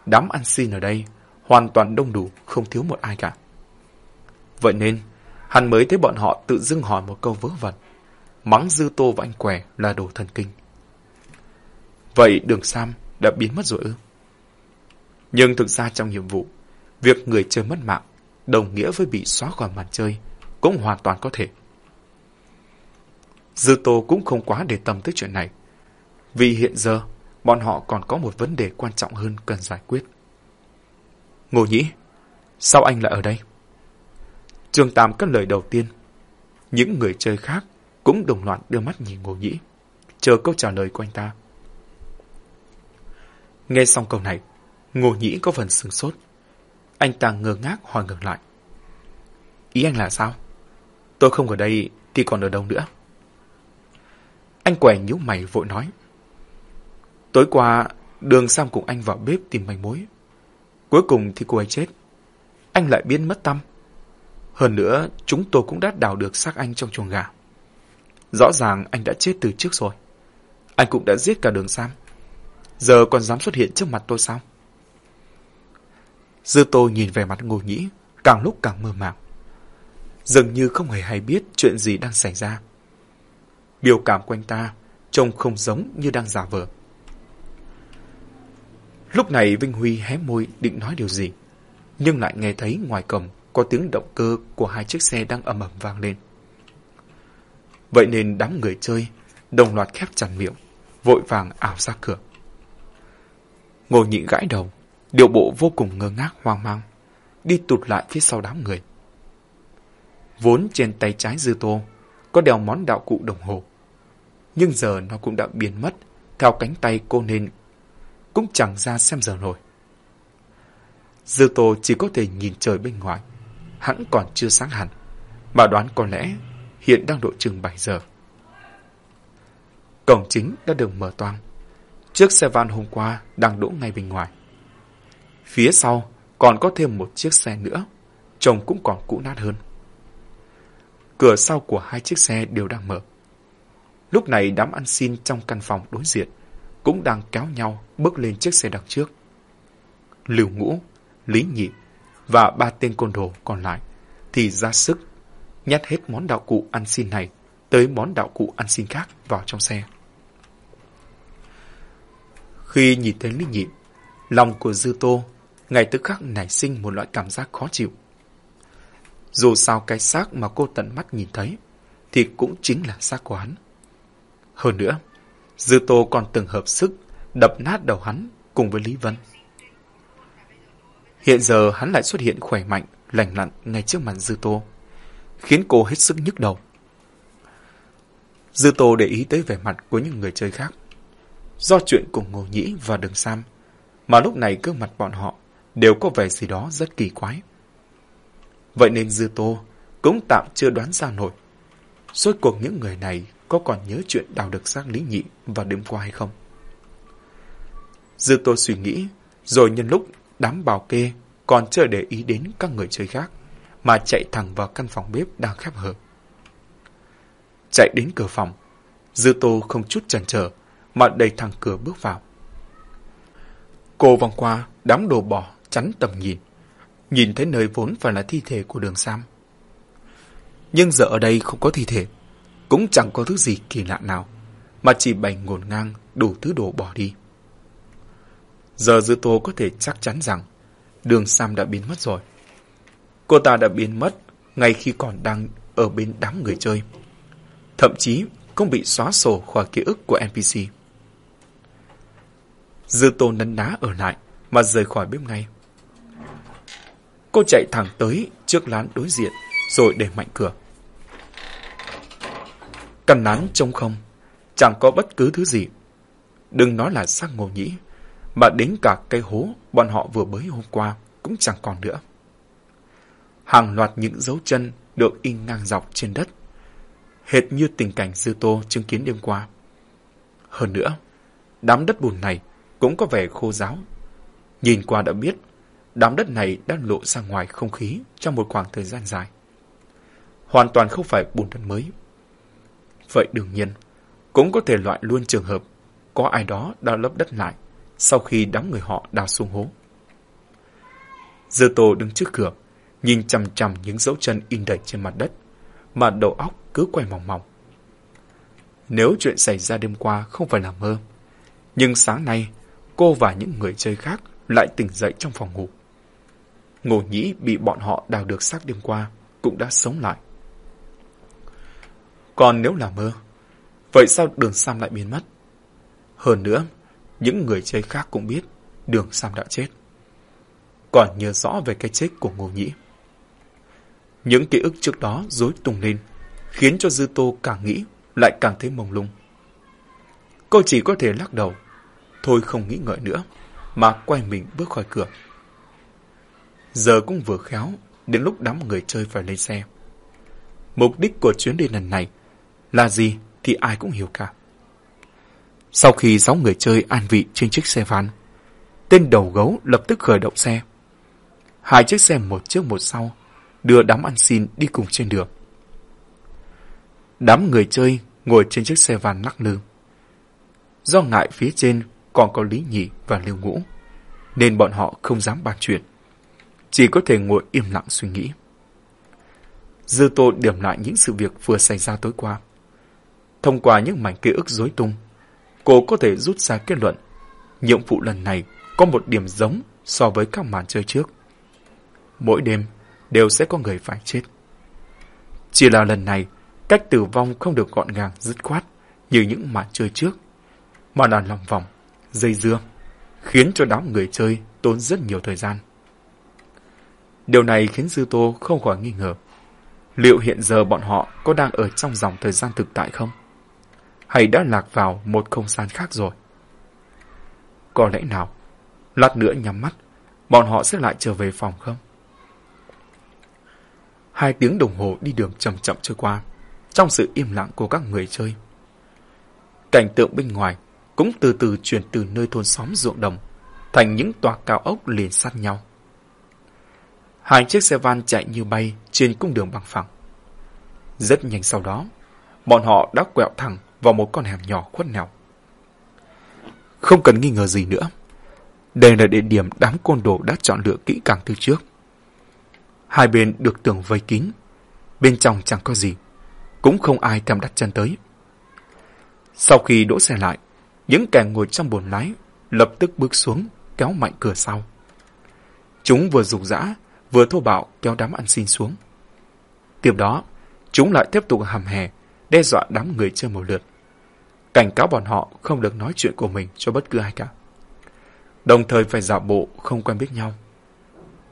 đám ăn xin ở đây hoàn toàn đông đủ, không thiếu một ai cả. Vậy nên, hắn mới thấy bọn họ tự dưng hỏi một câu vớ vẩn, mắng Dư Tô và anh què là đồ thần kinh. Vậy đường Sam đã biến mất rồi ư? Nhưng thực ra trong nhiệm vụ, việc người chơi mất mạng đồng nghĩa với bị xóa khỏi màn chơi cũng hoàn toàn có thể. Dư Tô cũng không quá để tâm tới chuyện này, vì hiện giờ bọn họ còn có một vấn đề quan trọng hơn cần giải quyết. Ngô Nhĩ, sao anh lại ở đây? Trương Tam cất lời đầu tiên. Những người chơi khác cũng đồng loạt đưa mắt nhìn Ngô Nhĩ, chờ câu trả lời của anh ta. Nghe xong câu này, Ngô Nhĩ có phần sửng sốt. Anh ta ngơ ngác hỏi ngược lại. Ý anh là sao? Tôi không ở đây thì còn ở đâu nữa? Anh quẻ nhíu mày vội nói. Tối qua, đường Sam cùng anh vào bếp tìm manh mối. Cuối cùng thì cô ấy chết. Anh lại biến mất tâm. Hơn nữa, chúng tôi cũng đã đào được xác anh trong chuồng gà. Rõ ràng anh đã chết từ trước rồi. Anh cũng đã giết cả đường Sam. Giờ còn dám xuất hiện trước mặt tôi sao? Dư tô nhìn về mặt ngồi nhĩ, càng lúc càng mơ màng. Dường như không hề hay biết chuyện gì đang xảy ra. Biểu cảm quanh ta trông không giống như đang giả vờ. Lúc này Vinh Huy hé môi định nói điều gì, nhưng lại nghe thấy ngoài cổng có tiếng động cơ của hai chiếc xe đang ầm ầm vang lên. Vậy nên đám người chơi đồng loạt khép chặt miệng, vội vàng ảo ra cửa. Ngồi nhị gãi đầu, điệu bộ vô cùng ngơ ngác hoang mang, đi tụt lại phía sau đám người. Vốn trên tay trái dư tô, có đeo món đạo cụ đồng hồ. Nhưng giờ nó cũng đã biến mất, theo cánh tay cô nên cũng chẳng ra xem giờ nổi. Dư tô chỉ có thể nhìn trời bên ngoài, hẳn còn chưa sáng hẳn, mà đoán có lẽ hiện đang độ chừng 7 giờ. Cổng chính đã được mở toang. Chiếc xe van hôm qua đang đỗ ngay bên ngoài. Phía sau còn có thêm một chiếc xe nữa, trông cũng còn cũ nát hơn. Cửa sau của hai chiếc xe đều đang mở. Lúc này đám ăn xin trong căn phòng đối diện cũng đang kéo nhau bước lên chiếc xe đằng trước. Lưu Ngũ, Lý Nhị và ba tên côn đồ còn lại thì ra sức nhét hết món đạo cụ ăn xin này tới món đạo cụ ăn xin khác vào trong xe. Khi nhìn thấy Lý Nhị, lòng của Dư Tô ngay tức khắc nảy sinh một loại cảm giác khó chịu. Dù sao cái xác mà cô tận mắt nhìn thấy thì cũng chính là xác của hắn. Hơn nữa, Dư Tô còn từng hợp sức đập nát đầu hắn cùng với Lý Vân. Hiện giờ hắn lại xuất hiện khỏe mạnh, lành lặn ngay trước mặt Dư Tô, khiến cô hết sức nhức đầu. Dư Tô để ý tới vẻ mặt của những người chơi khác. Do chuyện của Ngô Nhĩ và Đường Sam, mà lúc này gương mặt bọn họ đều có vẻ gì đó rất kỳ quái. Vậy nên Dư Tô cũng tạm chưa đoán ra nổi. Suốt cuộc những người này có còn nhớ chuyện đào được xác Lý Nhị vào đêm qua hay không? Dư Tô suy nghĩ, rồi nhân lúc đám bảo kê còn chưa để ý đến các người chơi khác, mà chạy thẳng vào căn phòng bếp đang khép hờ. Chạy đến cửa phòng, Dư Tô không chút chần chờ mà đẩy thẳng cửa bước vào. Cô vòng qua đám đồ bỏ chắn tầm nhìn, nhìn thấy nơi vốn phải là thi thể của đường Sam. Nhưng giờ ở đây không có thi thể, cũng chẳng có thứ gì kỳ lạ nào, mà chỉ bày ngổn ngang đủ thứ đồ bỏ đi. Giờ Dư Tô có thể chắc chắn rằng đường Sam đã biến mất rồi. Cô ta đã biến mất ngay khi còn đang ở bên đám người chơi. Thậm chí không bị xóa sổ khỏi ký ức của NPC. Dư Tô nấn ná ở lại mà rời khỏi bếp ngay. Cô chạy thẳng tới trước lán đối diện rồi để mạnh cửa. Căn lán trông không, chẳng có bất cứ thứ gì. Đừng nói là xác ngô nhĩ, mà đến cả cây hố bọn họ vừa bới hôm qua cũng chẳng còn nữa. Hàng loạt những dấu chân được in ngang dọc trên đất, hệt như tình cảnh dư tô chứng kiến đêm qua. Hơn nữa, đám đất bùn này cũng có vẻ khô ráo. Nhìn qua đã biết, đám đất này đã lộ ra ngoài không khí trong một khoảng thời gian dài. Hoàn toàn không phải bùn đất mới. Vậy đương nhiên, cũng có thể loại luôn trường hợp có ai đó đã lấp đất lại sau khi đám người họ đào xuống hố. Dư Tô đứng trước cửa, nhìn chằm chằm những dấu chân in đầy trên mặt đất, mà đầu óc cứ quay mòng mòng. Nếu chuyện xảy ra đêm qua không phải là mơ, nhưng sáng nay cô và những người chơi khác lại tỉnh dậy trong phòng ngủ. Ngô nhĩ bị bọn họ đào được xác đêm qua, cũng đã sống lại. Còn nếu là mơ, vậy sao đường Sam lại biến mất? Hơn nữa, những người chơi khác cũng biết đường Sam đã chết. Còn nhớ rõ về cái chết của Ngô Nhĩ. Những ký ức trước đó rối tung lên, khiến cho Dư Tô càng nghĩ lại càng thấy mông lung. Cô chỉ có thể lắc đầu, thôi không nghĩ ngợi nữa, mà quay mình bước khỏi cửa. Giờ cũng vừa khéo, đến lúc đám người chơi phải lên xe. Mục đích của chuyến đi lần này là gì thì ai cũng hiểu cả. Sau khi sáu người chơi an vị trên chiếc xe van, tên đầu gấu lập tức khởi động xe. Hai chiếc xe một trước một sau, đưa đám ăn xin đi cùng trên đường. Đám người chơi ngồi trên chiếc xe van lắc lư. Do ngại phía trên còn có Lý Nhị và Liêu Ngũ, nên bọn họ không dám bàn chuyện. Chỉ có thể ngồi im lặng suy nghĩ. Dư Tô điểm lại những sự việc vừa xảy ra tối qua. Thông qua những mảnh ký ức rối tung, cô có thể rút ra kết luận nhiệm vụ lần này có một điểm giống so với các màn chơi trước. Mỗi đêm đều sẽ có người phải chết. Chỉ là lần này, cách tử vong không được gọn gàng dứt khoát như những màn chơi trước, mà là lòng vòng, dây dưa, khiến cho đám người chơi tốn rất nhiều thời gian. Điều này khiến Dư Tô không khỏi nghi ngờ. Liệu hiện giờ bọn họ có đang ở trong dòng thời gian thực tại không? Hay đã lạc vào một không gian khác rồi? Có lẽ nào, lát nữa nhắm mắt, bọn họ sẽ lại trở về phòng không? Hai tiếng đồng hồ đi đường chậm chậm trôi qua, trong sự im lặng của các người chơi. Cảnh tượng bên ngoài cũng từ từ chuyển từ nơi thôn xóm ruộng đồng thành những tòa cao ốc liền sát nhau. Hai chiếc xe van chạy như bay trên cung đường bằng phẳng. Rất nhanh sau đó, bọn họ đã quẹo thẳng vào một con hẻm nhỏ khuất nẻo. Không cần nghi ngờ gì nữa. Đây là địa điểm đám côn đồ đã chọn lựa kỹ càng từ trước. Hai bên được tường vây kín. Bên trong chẳng có gì. Cũng không ai thèm đặt chân tới. Sau khi đỗ xe lại, những kẻ ngồi trong bồn lái lập tức bước xuống, kéo mạnh cửa sau. Chúng vừa rục rã, vừa thô bạo kéo đám ăn xin xuống. Tiếp đó, chúng lại tiếp tục hàm hè, đe dọa đám người chơi một lượt. Cảnh cáo bọn họ không được nói chuyện của mình cho bất cứ ai cả. Đồng thời phải giả bộ không quen biết nhau.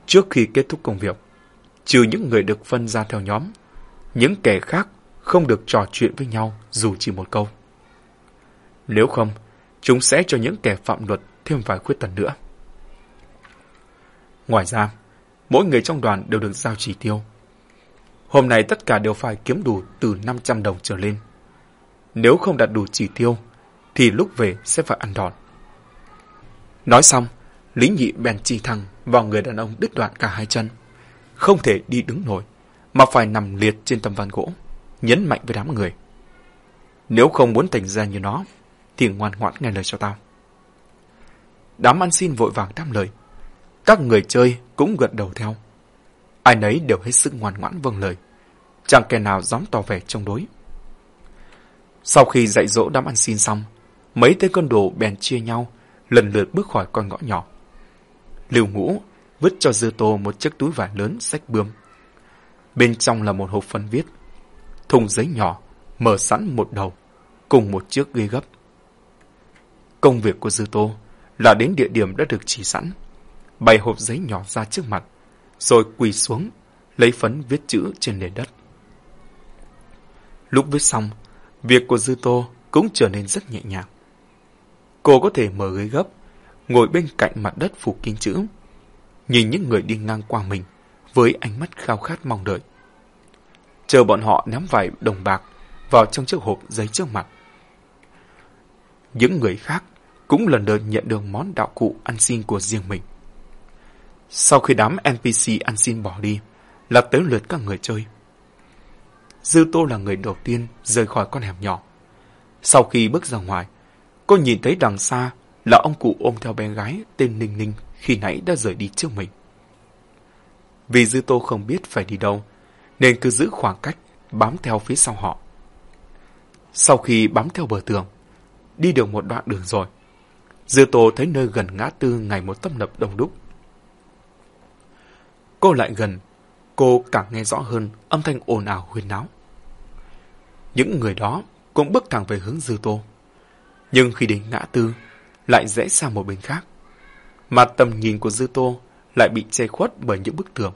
Trước khi kết thúc công việc, trừ những người được phân ra theo nhóm, những kẻ khác không được trò chuyện với nhau dù chỉ một câu. Nếu không, chúng sẽ cho những kẻ phạm luật thêm vài khuyết tần nữa. Ngoài ra, mỗi người trong đoàn đều được giao chỉ tiêu. Hôm nay tất cả đều phải kiếm đủ từ 500 đồng trở lên. Nếu không đạt đủ chỉ tiêu, thì lúc về sẽ phải ăn đòn. Nói xong, Lý Nhị bèn chỉ thẳng vào người đàn ông đứt đoạn cả hai chân. Không thể đi đứng nổi, mà phải nằm liệt trên tấm ván gỗ, nhấn mạnh với đám người. Nếu không muốn thành ra như nó, thì ngoan ngoãn nghe lời cho tao. Đám ăn xin vội vàng đáp lời. Các người chơi cũng gật đầu theo. Ai nấy đều hết sức ngoan ngoãn vâng lời. Chẳng kẻ nào dám tỏ vẻ chống đối. Sau khi dạy dỗ đám ăn xin xong, mấy tên con đồ bèn chia nhau, lần lượt bước khỏi con ngõ nhỏ. Lưu ngũ vứt cho dư tô một chiếc túi vải lớn sách bươm. Bên trong là một hộp phân viết. Thùng giấy nhỏ, mở sẵn một đầu, cùng một chiếc ghi gấp. Công việc của Dư Tô là đến địa điểm đã được chỉ sẵn, bày hộp giấy nhỏ ra trước mặt, rồi quỳ xuống, lấy phấn viết chữ trên nền đất. Lúc viết xong, việc của Dư Tô cũng trở nên rất nhẹ nhàng. Cô có thể mở ghế gấp, ngồi bên cạnh mặt đất phủ kín chữ, nhìn những người đi ngang qua mình với ánh mắt khao khát mong đợi. Chờ bọn họ ném vài đồng bạc vào trong chiếc hộp giấy trước mặt. Những người khác cũng lần lượt nhận được món đạo cụ ăn xin của riêng mình. Sau khi đám NPC ăn xin bỏ đi, là tới lượt các người chơi. Dư Tô là người đầu tiên rời khỏi con hẻm nhỏ. Sau khi bước ra ngoài, cô nhìn thấy đằng xa là ông cụ ôm theo bé gái tên Ninh Ninh khi nãy đã rời đi trước mình. Vì Dư Tô không biết phải đi đâu, nên cứ giữ khoảng cách, bám theo phía sau họ. Sau khi bám theo bờ tường, đi được một đoạn đường rồi, Dư Tô thấy nơi gần ngã tư ngày một tấp nập đông đúc. Cô lại gần, cô càng nghe rõ hơn âm thanh ồn ào huyên náo. Những người đó cũng bước thẳng về hướng Dư Tô. Nhưng khi đến ngã tư, lại rẽ sang một bên khác. Mà tầm nhìn của Dư Tô lại bị che khuất bởi những bức tường.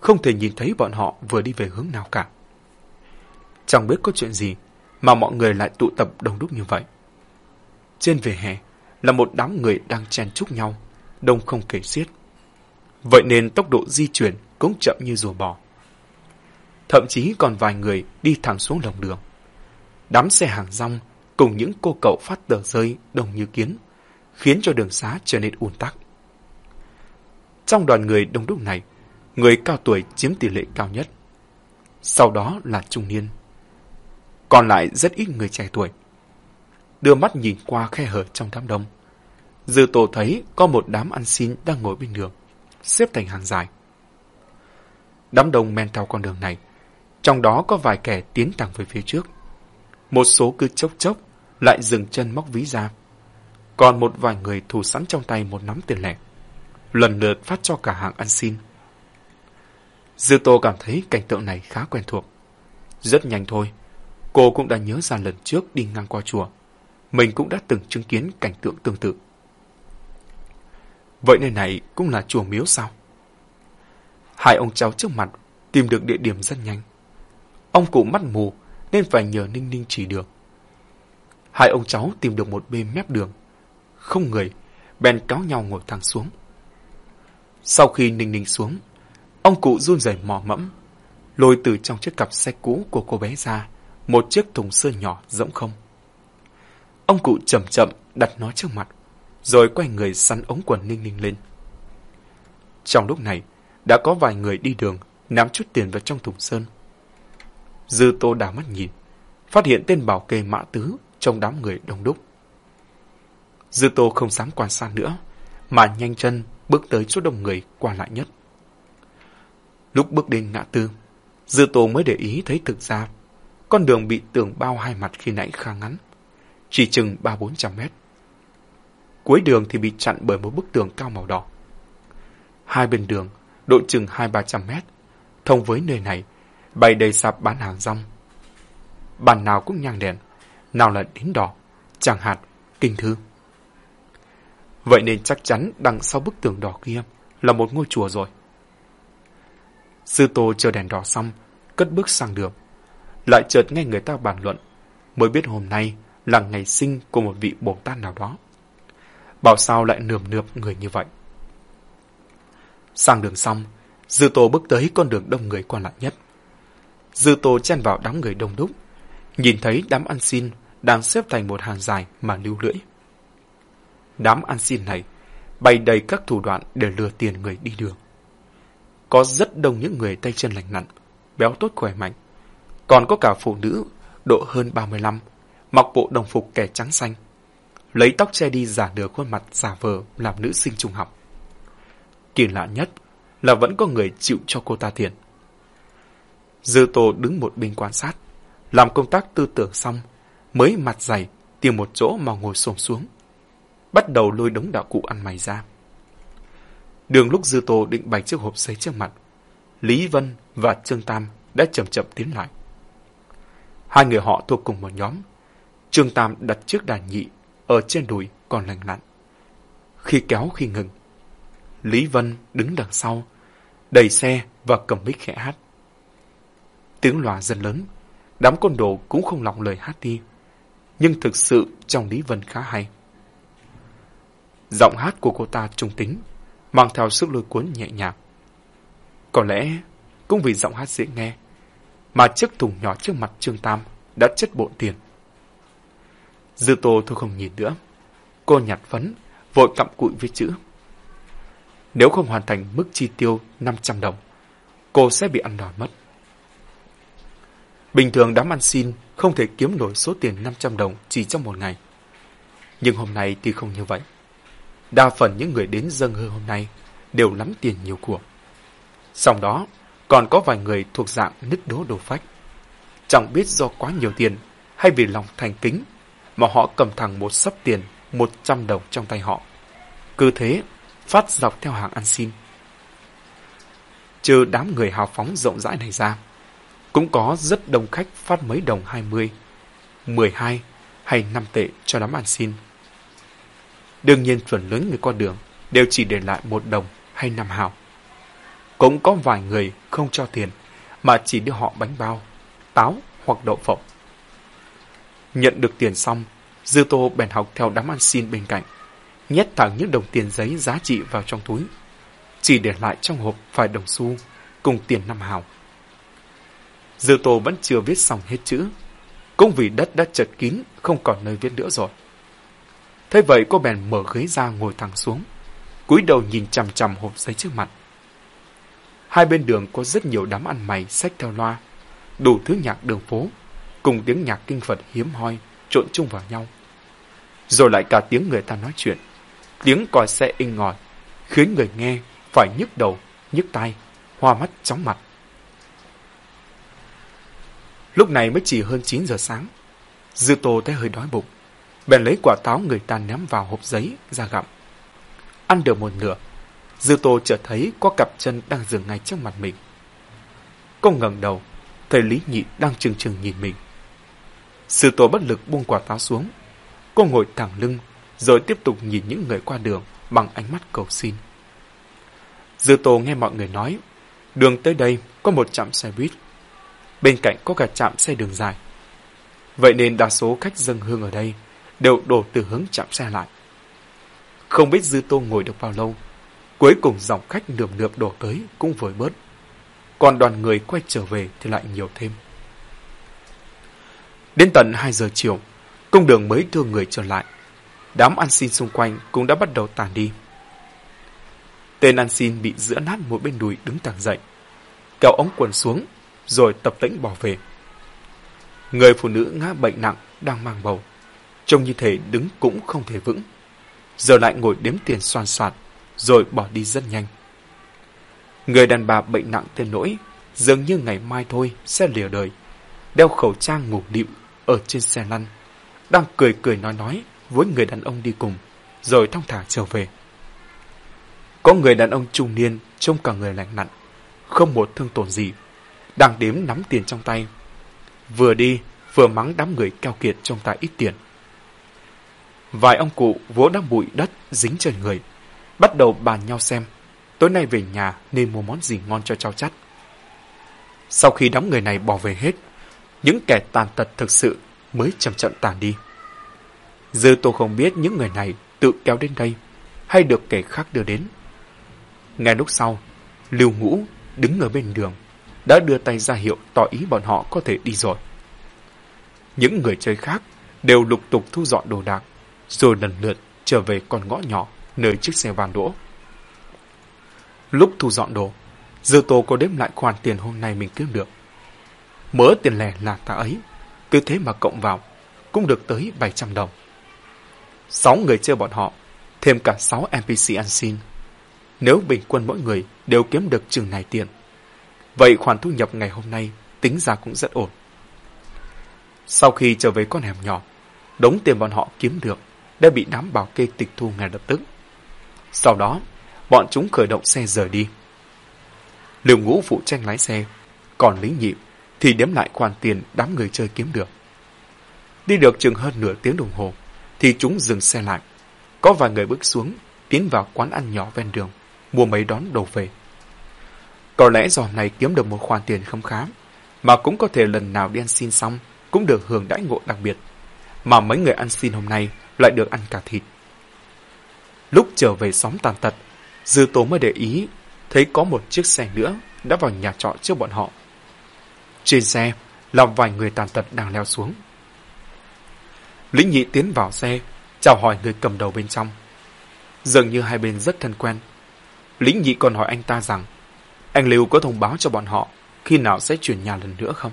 Không thể nhìn thấy bọn họ vừa đi về hướng nào cả. Chẳng biết có chuyện gì mà mọi người lại tụ tập đông đúc như vậy. Trên vỉa hè là một đám người đang chen chúc nhau, đông không kể xiết. Vậy nên tốc độ di chuyển cũng chậm như rùa bò. Thậm chí còn vài người đi thẳng xuống lòng đường. Đám xe hàng rong cùng những cô cậu phát tờ rơi đông như kiến, khiến cho đường xá trở nên ùn tắc. Trong đoàn người đông đúc này, người cao tuổi chiếm tỷ lệ cao nhất. Sau đó là trung niên. Còn lại rất ít người trẻ tuổi. Đưa mắt nhìn qua khe hở trong đám đông. Dư tổ thấy có một đám ăn xin đang ngồi bên đường, xếp thành hàng dài. Đám đông men theo con đường này, trong đó có vài kẻ tiến thẳng về phía trước. Một số cứ chốc chốc, lại dừng chân móc ví ra. Còn một vài người thủ sẵn trong tay một nắm tiền lẻ. Lần lượt phát cho cả hàng ăn xin. Dư Tô cảm thấy cảnh tượng này khá quen thuộc. Rất nhanh thôi, cô cũng đã nhớ ra lần trước đi ngang qua chùa. Mình cũng đã từng chứng kiến cảnh tượng tương tự. Vậy nơi này cũng là chùa miếu sao? Hai ông cháu trước mặt tìm được địa điểm rất nhanh. Ông cụ mắt mù nên phải nhờ Ninh Ninh chỉ đường. Hai ông cháu tìm được một bên mép đường. Không người, bèn kéo nhau ngồi thẳng xuống. Sau khi Ninh Ninh xuống, ông cụ run rẩy mò mẫm, lôi từ trong chiếc cặp xe cũ của cô bé ra một chiếc thùng sơn nhỏ rỗng không. Ông cụ chậm chậm đặt nó trước mặt, rồi quay người sắn ống quần Ninh Ninh lên. Trong lúc này, đã có vài người đi đường nắm chút tiền vào trong thùng sơn. Dư Tô đảo mắt nhìn, phát hiện tên bảo kê mã tứ trong đám người đông đúc. Dư Tô không dám quan sát nữa, mà nhanh chân bước tới chỗ đông người qua lại nhất. Lúc bước đến ngã tư, Dư Tô mới để ý thấy thực ra con đường bị tường bao hai mặt khi nãy khá ngắn, chỉ chừng ba bốn trăm mét. Cuối đường thì bị chặn bởi một bức tường cao màu đỏ. Hai bên đường, độ chừng hai ba trăm mét, thông với nơi này, bày đầy sạp bán hàng rong. Bàn nào cũng nhang đèn, nào là đính đỏ, chẳng hạt, kinh thư. Vậy nên chắc chắn đằng sau bức tường đỏ kia là một ngôi chùa rồi. Sư Tô chờ đèn đỏ xong, cất bước sang đường. Lại chợt nghe người ta bàn luận, mới biết hôm nay là ngày sinh của một vị Bồ Tát nào đó. Bảo sao lại nườm nượp người như vậy? Sang đường xong, Dư Tô bước tới con đường đông người quan lại nhất. Dư Tô chen vào đám người đông đúc, nhìn thấy đám ăn xin đang xếp thành một hàng dài mà lưu lưỡi. Đám ăn xin này bày đầy các thủ đoạn để lừa tiền người đi đường. Có rất đông những người tay chân lành lặn, béo tốt khỏe mạnh. Còn có cả phụ nữ độ hơn 35, mặc bộ đồng phục kẻ trắng xanh. Lấy tóc che đi giả nửa khuôn mặt giả vờ làm nữ sinh trung học. Kỳ lạ nhất là vẫn có người chịu cho cô ta tiền. Dư Tô đứng một bên quan sát, làm công tác tư tưởng xong, mới mặt dày tìm một chỗ mà ngồi xổm xuống. Bắt đầu lôi đống đạo cụ ăn mày ra. Đường lúc Dư Tô định bày chiếc hộp giấy trước mặt, Lý Vân và Trương Tam đã chậm chậm tiến lại. Hai người họ thuộc cùng một nhóm. Trương Tam đặt chiếc đàn nhị ở trên đùi còn lành lặn. Khi kéo khi ngừng, Lý Vân đứng đằng sau, đẩy xe và cầm mic khẽ hát. Tiếng loa dần lớn, đám côn đồ cũng không lọc lời hát đi. Nhưng thực sự trong Lý Vân khá hay. Giọng hát của cô ta trung tính, mang theo sức lôi cuốn nhẹ nhàng. Có lẽ cũng vì giọng hát dễ nghe, mà chiếc thùng nhỏ trước mặt Trương Tam đã chất bộn tiền. Dư tô thôi không nhìn nữa. Cô nhặt phấn, vội cặm cụi viết chữ. Nếu không hoàn thành mức chi tiêu 500 đồng, cô sẽ bị ăn đòn mất. Bình thường đám ăn xin không thể kiếm nổi số tiền 500 đồng chỉ trong một ngày. Nhưng hôm nay thì không như vậy. Đa phần những người đến dâng hương hôm nay đều lắm tiền nhiều của. Sau đó, còn có vài người thuộc dạng nứt đố đồ phách. Chẳng biết do quá nhiều tiền hay vì lòng thành kính mà họ cầm thẳng một sấp tiền 100 đồng trong tay họ. Cứ thế, phát dọc theo hàng ăn xin. Trừ đám người hào phóng rộng rãi này ra, cũng có rất đông khách phát mấy đồng 20, 12 hay 5 tệ cho đám ăn xin. Đương nhiên phần lớn người qua đường đều chỉ để lại một đồng hay năm hào. Cũng có vài người không cho tiền mà chỉ đưa họ bánh bao, táo hoặc đậu phộng. Nhận được tiền xong, Dư Tô bèn học theo đám ăn xin bên cạnh, nhét thẳng những đồng tiền giấy giá trị vào trong túi. Chỉ để lại trong hộp vài đồng xu cùng tiền năm hào. Dư Tô vẫn chưa viết xong hết chữ, cũng vì đất đã chật kín, không còn nơi viết nữa rồi. Thế vậy cô bèn mở ghế ra ngồi thẳng xuống, cúi đầu nhìn chằm chằm hộp giấy trước mặt. Hai bên đường có rất nhiều đám ăn mày xách theo loa, đủ thứ nhạc đường phố, cùng tiếng nhạc kinh Phật hiếm hoi trộn chung vào nhau. Rồi lại cả tiếng người ta nói chuyện, tiếng còi xe inh ngòi, khiến người nghe phải nhức đầu, nhức tai, hoa mắt chóng mặt. Lúc này mới chỉ hơn 9 giờ sáng. Dư Tô thấy hơi đói bụng. Bèn lấy quả táo người ta ném vào hộp giấy ra gặm. Ăn được một nửa, Dư Tô chợt thấy có cặp chân đang dừng ngay trước mặt mình. Cô ngẩng đầu, thấy Lý Nhị đang chừng chừng nhìn mình. Sư Tô bất lực buông quả táo xuống. Cô ngồi thẳng lưng, rồi tiếp tục nhìn những người qua đường bằng ánh mắt cầu xin. Dư Tô nghe mọi người nói, đường tới đây có một trạm xe buýt. Bên cạnh có cả trạm xe đường dài. Vậy nên đa số khách dân hương ở đây đều đổ từ hướng chạm xe lại. Không biết Dư Tô ngồi được bao lâu, cuối cùng dòng khách nườm nượp đổ tới cũng vội bớt. Còn đoàn người quay trở về thì lại nhiều thêm. Đến tận 2 giờ chiều, công đường mới đưa người trở lại. Đám ăn xin xung quanh cũng đã bắt đầu tàn đi. Tên ăn xin bị giữa nát một bên đùi đứng thẳng dậy, kéo ống quần xuống, rồi tập tĩnh bỏ về. Người phụ nữ ngã bệnh nặng đang mang bầu trông như thể đứng cũng không thể vững. Giờ lại ngồi đếm tiền xoan xoạt, rồi bỏ đi rất nhanh. Người đàn bà bệnh nặng tên nỗi, dường như ngày mai thôi sẽ lìa đời. Đeo khẩu trang ngủ địu ở trên xe lăn, đang cười cười nói nói với người đàn ông đi cùng, rồi thong thả trở về. Có người đàn ông trung niên trông cả người lạnh nặng, không một thương tổn gì, đang đếm nắm tiền trong tay. Vừa đi, vừa mắng đám người keo kiệt trong tay ít tiền. Vài ông cụ vỗ đám bụi đất dính trên người, bắt đầu bàn nhau xem tối nay về nhà nên mua món gì ngon cho cháu chắt. Sau khi đám người này bỏ về hết, những kẻ tàn tật thực sự mới chậm chậm tàn đi. Dư tôi không biết những người này tự kéo đến đây hay được kẻ khác đưa đến. Ngay lúc sau, Lưu Ngũ đứng ở bên đường đã đưa tay ra hiệu tỏ ý bọn họ có thể đi rồi. Những người chơi khác đều lục tục thu dọn đồ đạc, rồi lần lượt trở về con ngõ nhỏ nơi chiếc xe van đỗ. Lúc thu dọn đồ, Dư Tô có đếm lại khoản tiền hôm nay mình kiếm được. Mớ tiền lẻ là ta ấy, cứ thế mà cộng vào, cũng được tới 700 đồng. Sáu người chơi bọn họ, thêm cả sáu NPC ăn xin. Nếu bình quân mỗi người đều kiếm được chừng này tiền, vậy khoản thu nhập ngày hôm nay tính ra cũng rất ổn. Sau khi trở về con hẻm nhỏ, đống tiền bọn họ kiếm được đã bị đám bảo kê tịch thu ngay lập tức. Sau đó, bọn chúng khởi động xe rời đi. Lưu ngũ phụ tranh lái xe, còn lính nhịp thì đếm lại khoản tiền đám người chơi kiếm được. Đi được chừng hơn nửa tiếng đồng hồ, thì chúng dừng xe lại. Có vài người bước xuống, tiến vào quán ăn nhỏ ven đường, mua mấy đón đồ về. Có lẽ giò này kiếm được một khoản tiền không khá, mà cũng có thể lần nào đi ăn xin xong, cũng được hưởng đãi ngộ đặc biệt. Mà mấy người ăn xin hôm nay lại được ăn cả thịt. Lúc trở về xóm tàn tật, Dư Tố mới để ý thấy có một chiếc xe nữa đã vào nhà trọ trước bọn họ. Trên xe là vài người tàn tật đang leo xuống. Lĩnh nhị tiến vào xe, chào hỏi người cầm đầu bên trong. Dường như hai bên rất thân quen. Lĩnh nhị còn hỏi anh ta rằng anh Lưu có thông báo cho bọn họ khi nào sẽ chuyển nhà lần nữa không?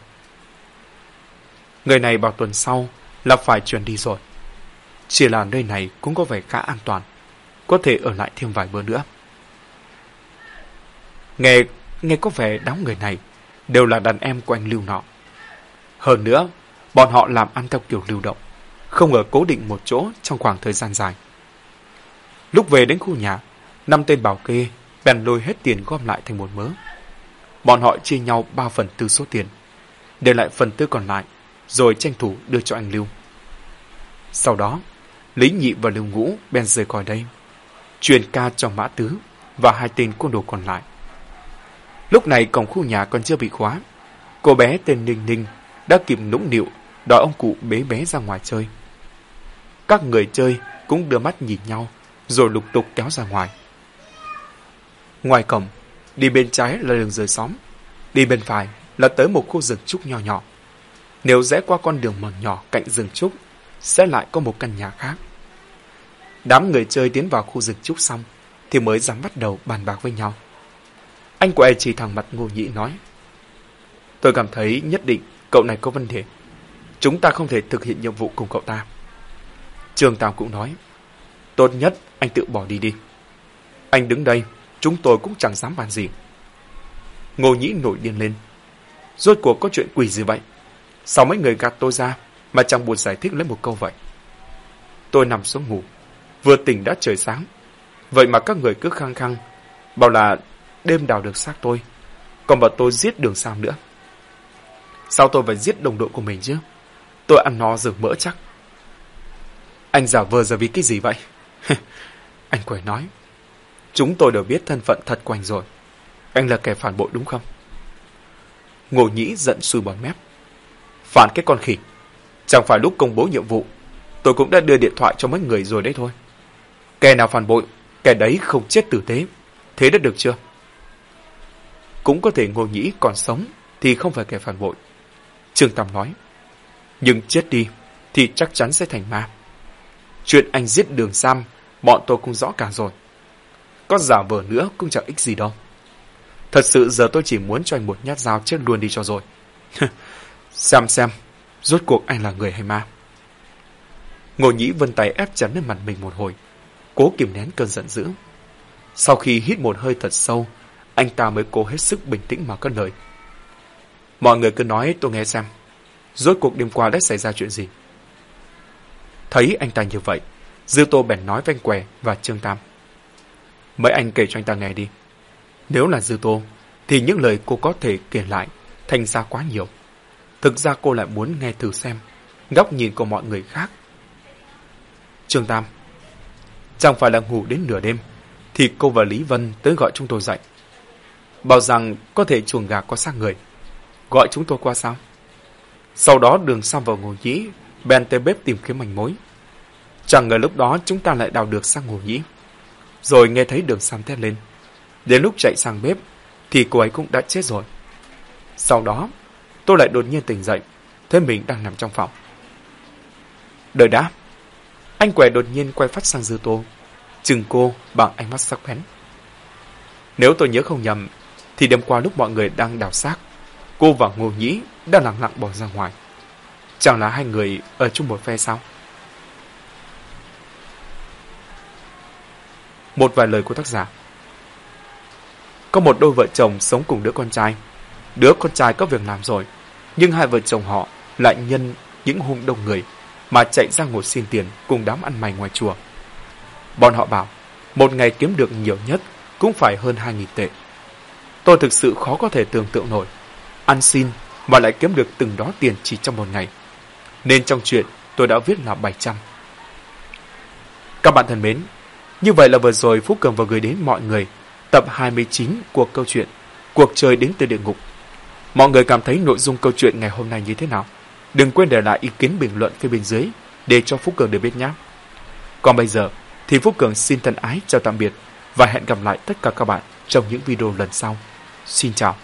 Người này bảo tuần sau là phải chuyển đi rồi. Chỉ là nơi này cũng có vẻ khá an toàn, có thể ở lại thêm vài bữa nữa. Nghe, nghe có vẻ đám người này đều là đàn em của anh Lưu nọ. Hơn nữa, bọn họ làm ăn theo kiểu lưu động, không ở cố định một chỗ trong khoảng thời gian dài. Lúc về đến khu nhà, năm tên bảo kê bèn lôi hết tiền gom lại thành một mớ. Bọn họ chia nhau ba phần tư số tiền, để lại phần tư còn lại, rồi tranh thủ đưa cho anh Lưu. Sau đó, Lý Nhị và Lưu Ngũ bèn rời khỏi đây, truyền ca cho Mã Tứ và hai tên côn đồ còn lại. Lúc này cổng khu nhà còn chưa bị khóa. Cô bé tên Ninh Ninh đã kịp nũng nịu đòi ông cụ bế bé ra ngoài chơi. Các người chơi cũng đưa mắt nhìn nhau, rồi lục tục kéo ra ngoài. Ngoài cổng, đi bên trái là đường rời xóm, đi bên phải là tới một khu rừng trúc nhỏ nhỏ. Nếu rẽ qua con đường mòn nhỏ cạnh rừng trúc, sẽ lại có một căn nhà khác. Đám người chơi tiến vào khu rừng trúc xong, thì mới dám bắt đầu bàn bạc với nhau. Anh của chỉ thẳng mặt ngô nhĩ nói. Tôi cảm thấy nhất định cậu này có vấn đề. Chúng ta không thể thực hiện nhiệm vụ cùng cậu ta. Trường Tào cũng nói. Tốt nhất anh tự bỏ đi đi. Anh đứng đây, chúng tôi cũng chẳng dám bàn gì. Ngô nhĩ nổi điên lên. Rốt cuộc có chuyện quỷ gì vậy? Sao mấy người gạt tôi ra mà chẳng buồn giải thích lấy một câu vậy? Tôi nằm xuống ngủ. Vừa tỉnh đã trời sáng. Vậy mà các người cứ khăng khăng. Bảo là đêm đào được xác tôi. Còn bảo tôi giết đường Sam nữa. Sao tôi phải giết đồng đội của mình chứ? Tôi ăn no rừng mỡ chắc. Anh giả vờ giờ vì cái gì vậy? anh quẩy nói. Chúng tôi đều biết thân phận thật của anh rồi. Anh là kẻ phản bội đúng không? Ngô Nhĩ giận xui bọt mép. Phản cái con khỉ. Chẳng phải lúc công bố nhiệm vụ, tôi cũng đã đưa điện thoại cho mấy người rồi đấy thôi. Kẻ nào phản bội, kẻ đấy không chết tử tế. Thế đã được chưa? Cũng có thể Ngô Nhĩ còn sống thì không phải kẻ phản bội. Trương Tam nói. Nhưng chết đi thì chắc chắn sẽ thành ma. Chuyện anh giết đường Sam, bọn tôi cũng rõ cả rồi. Có giả vờ nữa cũng chẳng ích gì đâu. Thật sự giờ tôi chỉ muốn cho anh một nhát dao chết luôn đi cho rồi. xem xem, rốt cuộc anh là người hay ma. Ngô Nhĩ vân tay ép chắn lên mặt mình một hồi, cố kìm nén cơn giận dữ. Sau khi hít một hơi thật sâu, anh ta mới cố hết sức bình tĩnh mà cất lời. Mọi người cứ nói tôi nghe xem, rốt cuộc đêm qua đã xảy ra chuyện gì. Thấy anh ta như vậy, Dư Tô bèn nói với anh Què và Trương Tam. Mấy anh kể cho anh ta nghe đi. Nếu là Dư Tô, thì những lời cô có thể kể lại thành ra quá nhiều. Thực ra cô lại muốn nghe thử xem góc nhìn của mọi người khác. Trương Tam Chẳng phải là ngủ đến nửa đêm thì cô và Lý Vân tới gọi chúng tôi dậy. Bảo rằng có thể chuồng gà có xác người. Gọi chúng tôi qua sao? Sau đó đường Sam vào ngồi nhĩ, bèn tới bếp tìm kiếm manh mối. Chẳng ngờ lúc đó chúng ta lại đào được sang ngồi nhĩ. Rồi nghe thấy đường Sam thét lên. Đến lúc chạy sang bếp, thì cô ấy cũng đã chết rồi. Sau đó, tôi lại đột nhiên tỉnh dậy, thấy mình đang nằm trong phòng. Đợi đã. Anh què đột nhiên quay phát sang dư tô, chừng cô bằng ánh mắt sắc bén. Nếu tôi nhớ không nhầm, thì đêm qua lúc mọi người đang đào xác, cô và Ngô Nhĩ đã lặng lặng bỏ ra ngoài. Chẳng là hai người ở chung một phe sao? Một vài lời của tác giả Có một đôi vợ chồng sống cùng đứa con trai. Đứa con trai có việc làm rồi, nhưng hai vợ chồng họ lại nhân những hôm đông người mà chạy ra ngồi xin tiền cùng đám ăn mày ngoài chùa. Bọn họ bảo, một ngày kiếm được nhiều nhất cũng phải hơn 2.000 tệ. Tôi thực sự khó có thể tưởng tượng nổi. Ăn xin mà lại kiếm được từng đó tiền chỉ trong một ngày. Nên trong chuyện tôi đã viết là 700. Các bạn thân mến, như vậy là vừa rồi Phúc Cường vừa gửi đến mọi người tập 29 của câu chuyện Cuộc chơi đến từ địa ngục. Mọi người cảm thấy nội dung câu chuyện ngày hôm nay như thế nào? Đừng quên để lại ý kiến bình luận phía bên dưới để cho Phúc Cường được biết nhé. Còn bây giờ thì Phúc Cường xin thân ái chào tạm biệt và hẹn gặp lại tất cả các bạn trong những video lần sau. Xin chào.